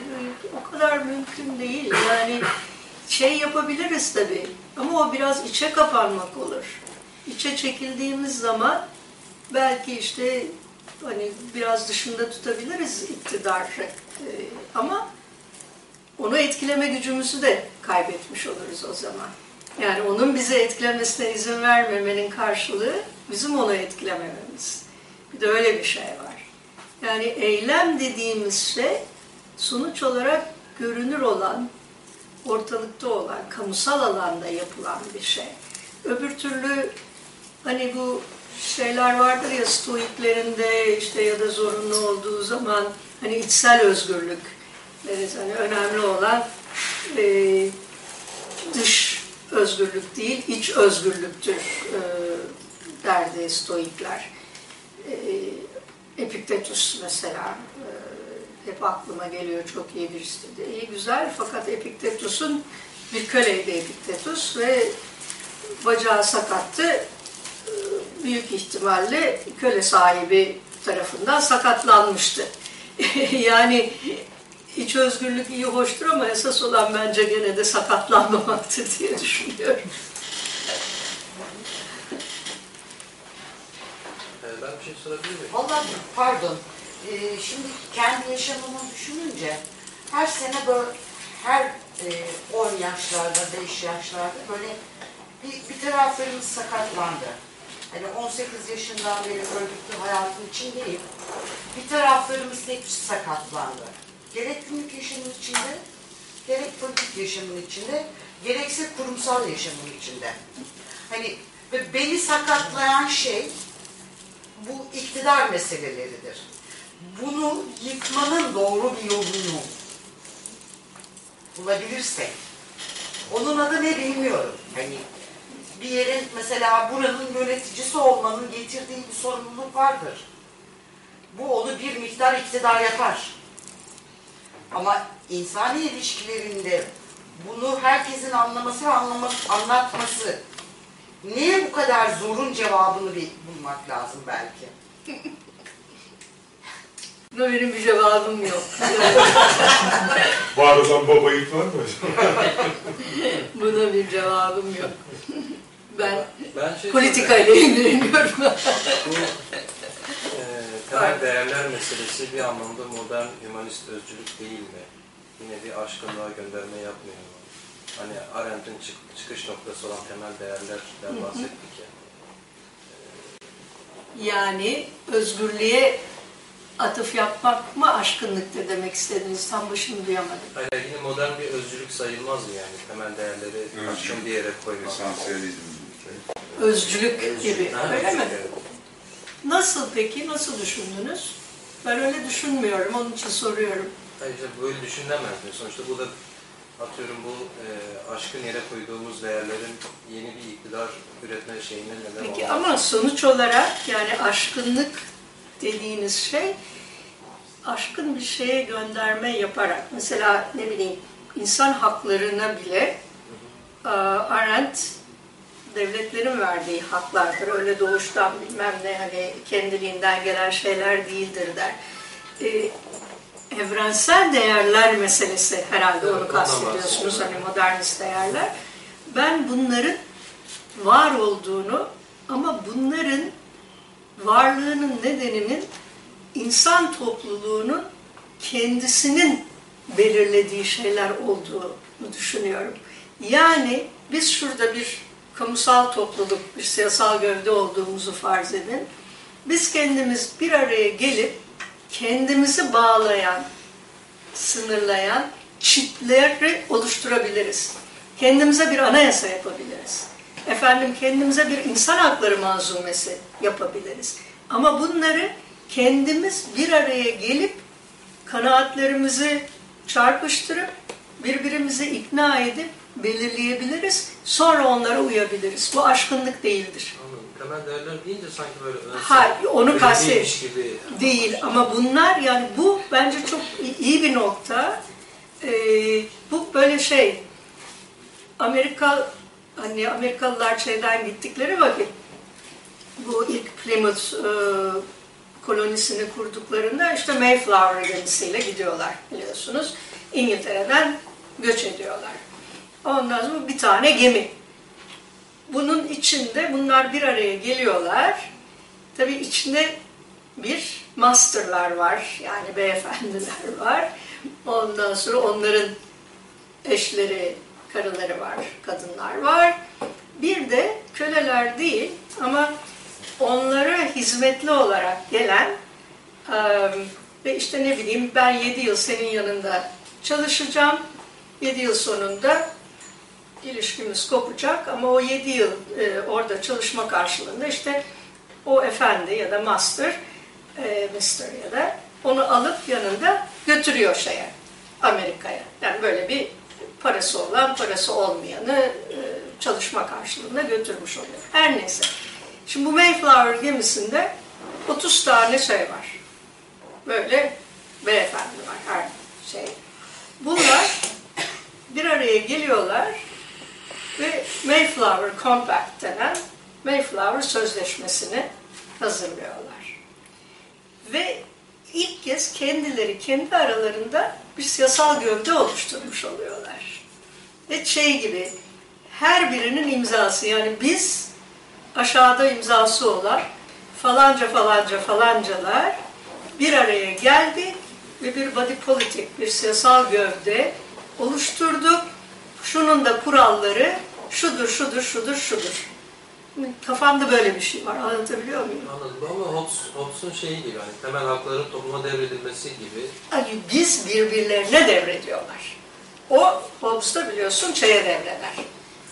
o kadar mümkün değil. Yani şey yapabiliriz tabii. Ama o biraz içe kapanmak olur. İçe çekildiğimiz zaman belki işte hani biraz dışında tutabiliriz iktidarı. E, ama onu etkileme gücümüzü de kaybetmiş oluruz o zaman. Yani onun bizi etkilemesine izin vermemenin karşılığı bizim onu etkilemememiz. Bir de öyle bir şey var. Yani eylem dediğimiz şey sonuç olarak görünür olan, ortalıkta olan, kamusal alanda yapılan bir şey. Öbür türlü hani bu şeyler vardır ya stoiklerinde işte ya da zorunlu olduğu zaman hani içsel özgürlük. Hani önemli olan e, dış özgürlük değil, iç özgürlüktür e, derdi stoikler. E, Epiktetus mesela hep aklıma geliyor çok iyi birisi de. İyi güzel fakat Epiktetus'un bir köleydi Epiktetus ve bacağı sakattı. E, Büyük ihtimalle köle sahibi tarafından sakatlanmıştı. [LAUGHS] yani iç özgürlük iyi hoştur ama esas olan bence gene de sakatlanmamaktır diye düşünüyorum. Ee, Ben bir şey sorabilir miyim? Vallahi pardon, Ee, şimdi kendi yaşamımı düşününce her sene böyle her e, 10 yaşlarda, 5 yaşlarda böyle bir, bir taraflarımız sakatlandı. Hani 18 yaşından beri örgütlü hayatım içindeyim. Bir taraflarımız hepsi sakatlandı. Gerek günlük yaşamın içinde, gerek politik yaşamın içinde, gerekse kurumsal yaşamın içinde. Hani ve beni sakatlayan şey bu iktidar meseleleridir. Bunu yıkmanın doğru bir yolunu bulabilirsek, onun adı ne bilmiyorum. Hani bir yerin mesela buranın yöneticisi olmanın getirdiği bir sorumluluk vardır. Bu onu bir miktar iktidar yapar. Ama insani ilişkilerinde bunu herkesin anlaması ve anlama, anlatması niye bu kadar zorun cevabını bulmak lazım belki. [LAUGHS] Buna benim bir cevabım yok. [LAUGHS] Var olan baba var mı? [LAUGHS] Buna bir cevabım yok. Ben Ben şey politikayla ilgileniyorum. Bu e, temel değerler meselesi bir anlamda modern humanist özcülük değil mi? Yine bir aşkınlığa gönderme yapmıyor mu? Hani Arendt'in çık- çıkış noktası olan temel değerlerden bahsettik ya. Yani özgürlüğe atıf yapmak mı aşkınlıktır demek istediniz. Tam başını duyamadım. Hayır, yine modern bir özcülük sayılmaz mı yani? Temel değerleri Özcülük. aşkın bir yere koymak. Esansiyelizm. özcülük gibi. Ha, Öyle mi? evet. Nasıl peki? Nasıl düşündünüz? Ben öyle düşünmüyorum. Onun için soruyorum. Hayır, işte böyle düşünülemez mi? Sonuçta bu da atıyorum bu e, aşkın yere koyduğumuz değerlerin yeni bir iktidar üretme şeyine neden Peki olmaz. ama sonuç olarak yani aşkınlık dediğiniz şey aşkın bir şeye gönderme yaparak mesela ne bileyim insan haklarına bile e, Arendt devletlerin verdiği haklardır. Öyle doğuştan bilmem ne hani kendiliğinden gelen şeyler değildir der. E, evrensel değerler meselesi herhalde onu kastediyorsunuz hani modernist değerler. Ben bunların var olduğunu ama bunların varlığının nedeninin insan topluluğunun kendisinin belirlediği şeyler olduğunu düşünüyorum. Yani biz şurada bir kamusal topluluk, bir siyasal gövde olduğumuzu farz edin. Biz kendimiz bir araya gelip kendimizi bağlayan, sınırlayan çitleri oluşturabiliriz. Kendimize bir anayasa yapabiliriz. Efendim kendimize bir insan hakları manzumesi yapabiliriz. Ama bunları kendimiz bir araya gelip kanaatlerimizi çarpıştırıp birbirimizi ikna edip belirleyebiliriz. Sonra onlara uyabiliriz. Bu aşkınlık değildir. Anladım. Temel değerler deyince sanki böyle önsel, Hayır, onu gibi. Değil ama bunlar yani bu bence çok iyi bir nokta. Ee, bu böyle şey Amerika hani Amerikalılar şeyden gittikleri vakit bu ilk Plymouth e, kolonisini kurduklarında işte Mayflower gemisiyle gidiyorlar biliyorsunuz. İngiltere'den göç ediyorlar. Ondan sonra bir tane gemi. Bunun içinde bunlar bir araya geliyorlar. Tabii içinde bir masterlar var. Yani beyefendiler var. Ondan sonra onların eşleri, karıları var, kadınlar var. Bir de köleler değil ama onlara hizmetli olarak gelen ve işte ne bileyim ben 7 yıl senin yanında çalışacağım. 7 yıl sonunda ilişkimiz kopacak ama o 7 yıl orada çalışma karşılığında işte o efendi ya da master, mister ya da onu alıp yanında götürüyor şeye, Amerika'ya. Yani böyle bir parası olan, parası olmayanı e, çalışma karşılığında götürmüş oluyor. Her neyse. Şimdi bu Mayflower gemisinde 30 tane şey var. Böyle beyefendi var her şey. Bunlar bir araya geliyorlar ve Mayflower Compact denen Mayflower Sözleşmesi'ni hazırlıyorlar. Ve ilk kez kendileri kendi aralarında bir siyasal gövde oluşturmuş oluyorlar. Ve şey gibi her birinin imzası yani biz aşağıda imzası olan falanca falanca falancalar bir araya geldik ve bir body politik, bir siyasal gövde oluşturduk. Şunun da kuralları şudur, şudur, şudur, şudur. Kafamda böyle bir şey var. Anlatabiliyor muyum? Anladım ama Hobbes, Hobbes'un şeyi gibi hani temel hakların topluma devredilmesi gibi Hani biz birbirlerine devrediyorlar. O Hobbes'ta biliyorsun şeye devreder.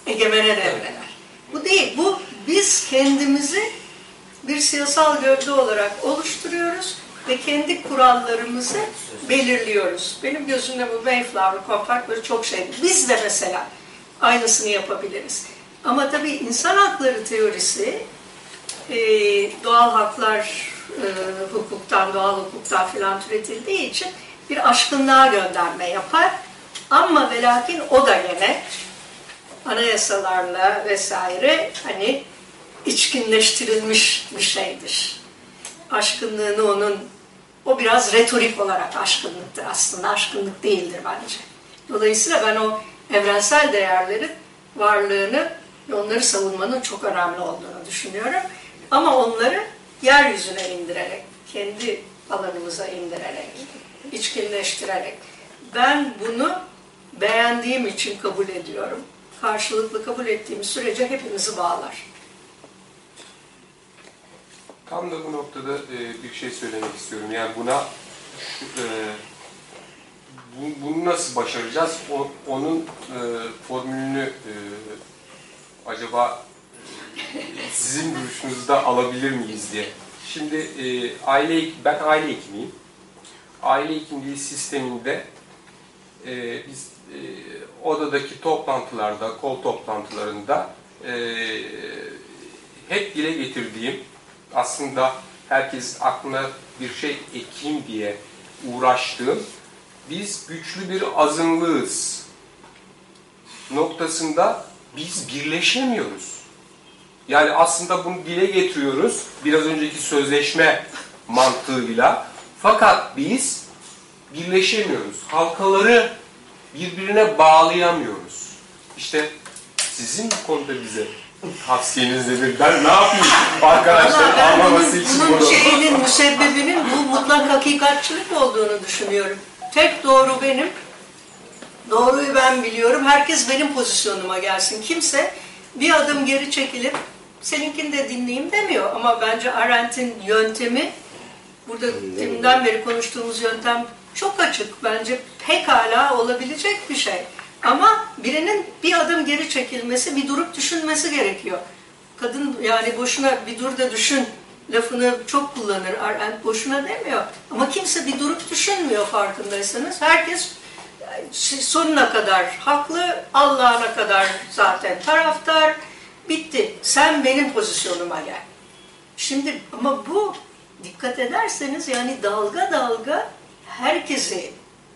Egemene devreder. Bu değil. Bu biz kendimizi bir siyasal gövde olarak oluşturuyoruz ve kendi kurallarımızı belirliyoruz. Benim gözümde bu Mayflower böyle çok şey. Biz de mesela aynısını yapabiliriz. Ama tabii insan hakları teorisi e, doğal haklar e, hukuktan, doğal hukuktan filan türetildiği için bir aşkınlığa gönderme yapar. Ama ve lakin o da gene anayasalarla vesaire hani içkinleştirilmiş bir şeydir. Aşkınlığını onun, o biraz retorik olarak aşkınlıktır aslında, aşkınlık değildir bence. Dolayısıyla ben o evrensel değerlerin varlığını ve onları savunmanın çok önemli olduğunu düşünüyorum. Ama onları yeryüzüne indirerek, kendi alanımıza indirerek, içkinleştirerek. Ben bunu beğendiğim için kabul ediyorum. Karşılıklı kabul ettiğim sürece hepimizi bağlar. Tam da bu noktada e, bir şey söylemek istiyorum. Yani buna e, bu- bunu nasıl başaracağız? Onun e, formülünü acaba sizin görüşünüzü de alabilir miyiz diye. Şimdi e, aile ben aile hekimiyim. Aile hekimliği sisteminde e, biz e, odadaki toplantılarda, kol toplantılarında e, hep dile getirdiğim aslında herkes aklına bir şey ekeyim diye uğraştığım biz güçlü bir azınlığız noktasında biz birleşemiyoruz. Yani aslında bunu dile getiriyoruz biraz önceki sözleşme mantığıyla. Fakat biz birleşemiyoruz. Halkaları birbirine bağlayamıyoruz. İşte sizin bu konuda bize tavsiyeniz nedir? Ben ne yapayım arkadaşlar anlaması için bunun bunu. şeyinin, müsebbebinin bu mutlak hakikatçılık olduğunu düşünüyorum. Tek doğru benim. Doğruyu ben biliyorum. Herkes benim pozisyonuma gelsin. Kimse bir adım geri çekilip seninkini de dinleyeyim demiyor. Ama bence Arendt'in yöntemi burada deminden beri konuştuğumuz yöntem çok açık. Bence pekala olabilecek bir şey. Ama birinin bir adım geri çekilmesi, bir durup düşünmesi gerekiyor. Kadın yani boşuna bir dur da düşün lafını çok kullanır. Arendt boşuna demiyor. Ama kimse bir durup düşünmüyor farkındaysanız. Herkes şey, sonuna kadar haklı, Allah'ına kadar zaten taraftar. Bitti. Sen benim pozisyonuma gel. Şimdi ama bu dikkat ederseniz yani dalga dalga herkesi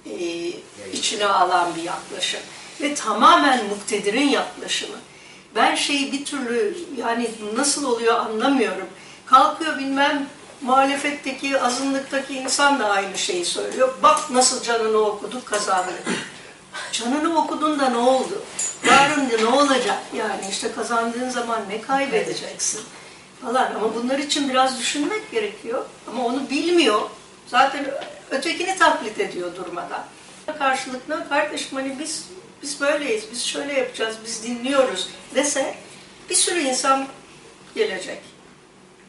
e, içine alan bir yaklaşım. Ve tamamen muktedirin yaklaşımı. Ben şeyi bir türlü yani nasıl oluyor anlamıyorum. Kalkıyor bilmem muhalefetteki, azınlıktaki insan da aynı şeyi söylüyor. Bak nasıl canını okuduk kazandık. Canını okudun da ne oldu? Yarın ne olacak? Yani işte kazandığın zaman ne kaybedeceksin? Falan. Ama bunlar için biraz düşünmek gerekiyor. Ama onu bilmiyor. Zaten ötekini taklit ediyor durmadan. Karşılıklı kardeşim hani biz biz böyleyiz, biz şöyle yapacağız, biz dinliyoruz dese bir sürü insan gelecek.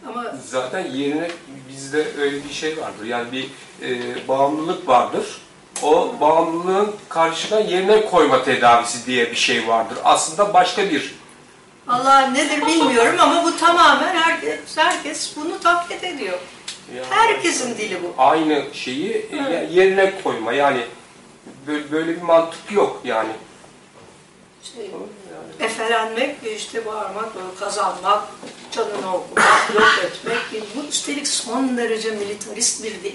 Ama Zaten yerine bizde öyle bir şey vardır. Yani bir e, bağımlılık vardır. O bağımlılığın karşına yerine koyma tedavisi diye bir şey vardır. Aslında başka bir Allah nedir bilmiyorum ama bu tamamen herkes, herkes bunu taklit ediyor. Yani Herkesin dili bu. aynı şeyi Evet. yerine koyma. Yani böyle, bir mantık yok yani. Şey, efelenmek, işte bağırmak, kazanmak, canını okumak, [LAUGHS] yok etmek. Bu üstelik son derece militarist bir dil.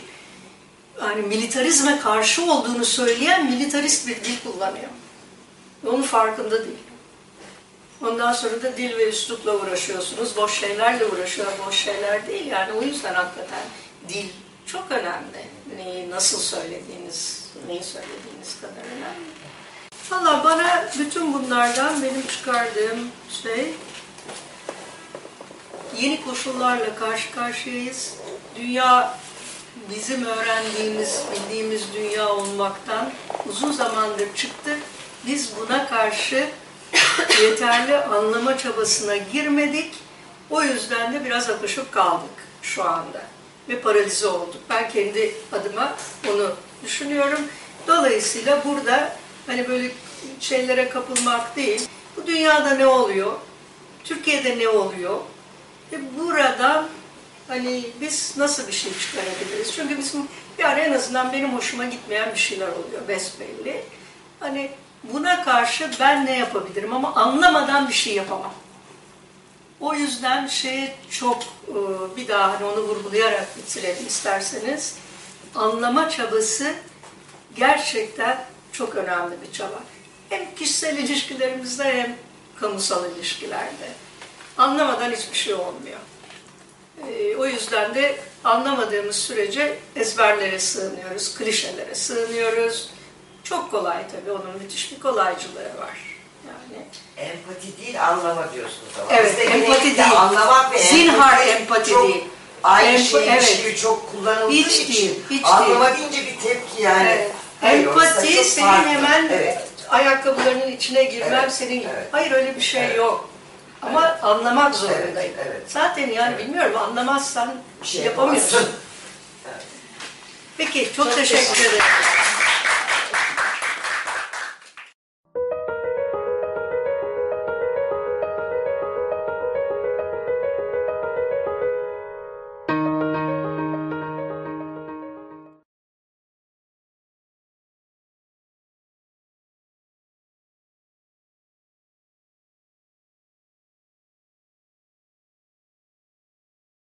Yani militarizme karşı olduğunu söyleyen militarist bir dil kullanıyor. Onun farkında değil. Ondan sonra da dil ve üslupla uğraşıyorsunuz. Boş şeylerle uğraşıyor. Boş şeyler değil yani. O yüzden hakikaten dil çok önemli. Neyi nasıl söylediğiniz, neyi söylediğiniz kadar önemli. Valla bana bütün bunlardan benim çıkardığım şey yeni koşullarla karşı karşıyayız. Dünya bizim öğrendiğimiz, bildiğimiz dünya olmaktan uzun zamandır çıktı. Biz buna karşı yeterli anlama çabasına girmedik. O yüzden de biraz apışıp kaldık şu anda. Ve paralize olduk. Ben kendi adıma onu düşünüyorum. Dolayısıyla burada hani böyle şeylere kapılmak değil. Bu dünyada ne oluyor? Türkiye'de ne oluyor? Ve buradan hani biz nasıl bir şey çıkarabiliriz? Çünkü bizim yani en azından benim hoşuma gitmeyen bir şeyler oluyor besbelli. Hani buna karşı ben ne yapabilirim ama anlamadan bir şey yapamam. O yüzden şeye çok e, bir daha hani onu vurgulayarak bitirelim isterseniz. Anlama çabası gerçekten çok önemli bir çaba. Hem kişisel ilişkilerimizde hem kamusal ilişkilerde. Anlamadan hiçbir şey olmuyor. Ee, o yüzden de anlamadığımız sürece ezberlere sığınıyoruz, klişelere sığınıyoruz. Çok kolay tabii, onun müthiş bir kolaycılığı var. Yani Empati değil anlama diyorsunuz ama. Evet, Bizde empati değil. Anlamak ve Zinhar empati çok değil. Aynı Emp- şeymiş evet. gibi çok kullanıldığı Hiç için değil, hiç anlama değil. deyince bir tepki yani. Evet. Hayır, empati senin farklı. hemen Evet. ayakkabılarının içine girmem Evet, senin. evet. Hayır öyle bir şey Evet. yok. Ama anlamak zorundayım. Evet, evet. Zaten yani Evet. bilmiyorum anlamazsan Bir şey yapamıyorsun. yapamazsın. Peki çok, Çok teşekkür teşekkür ederim.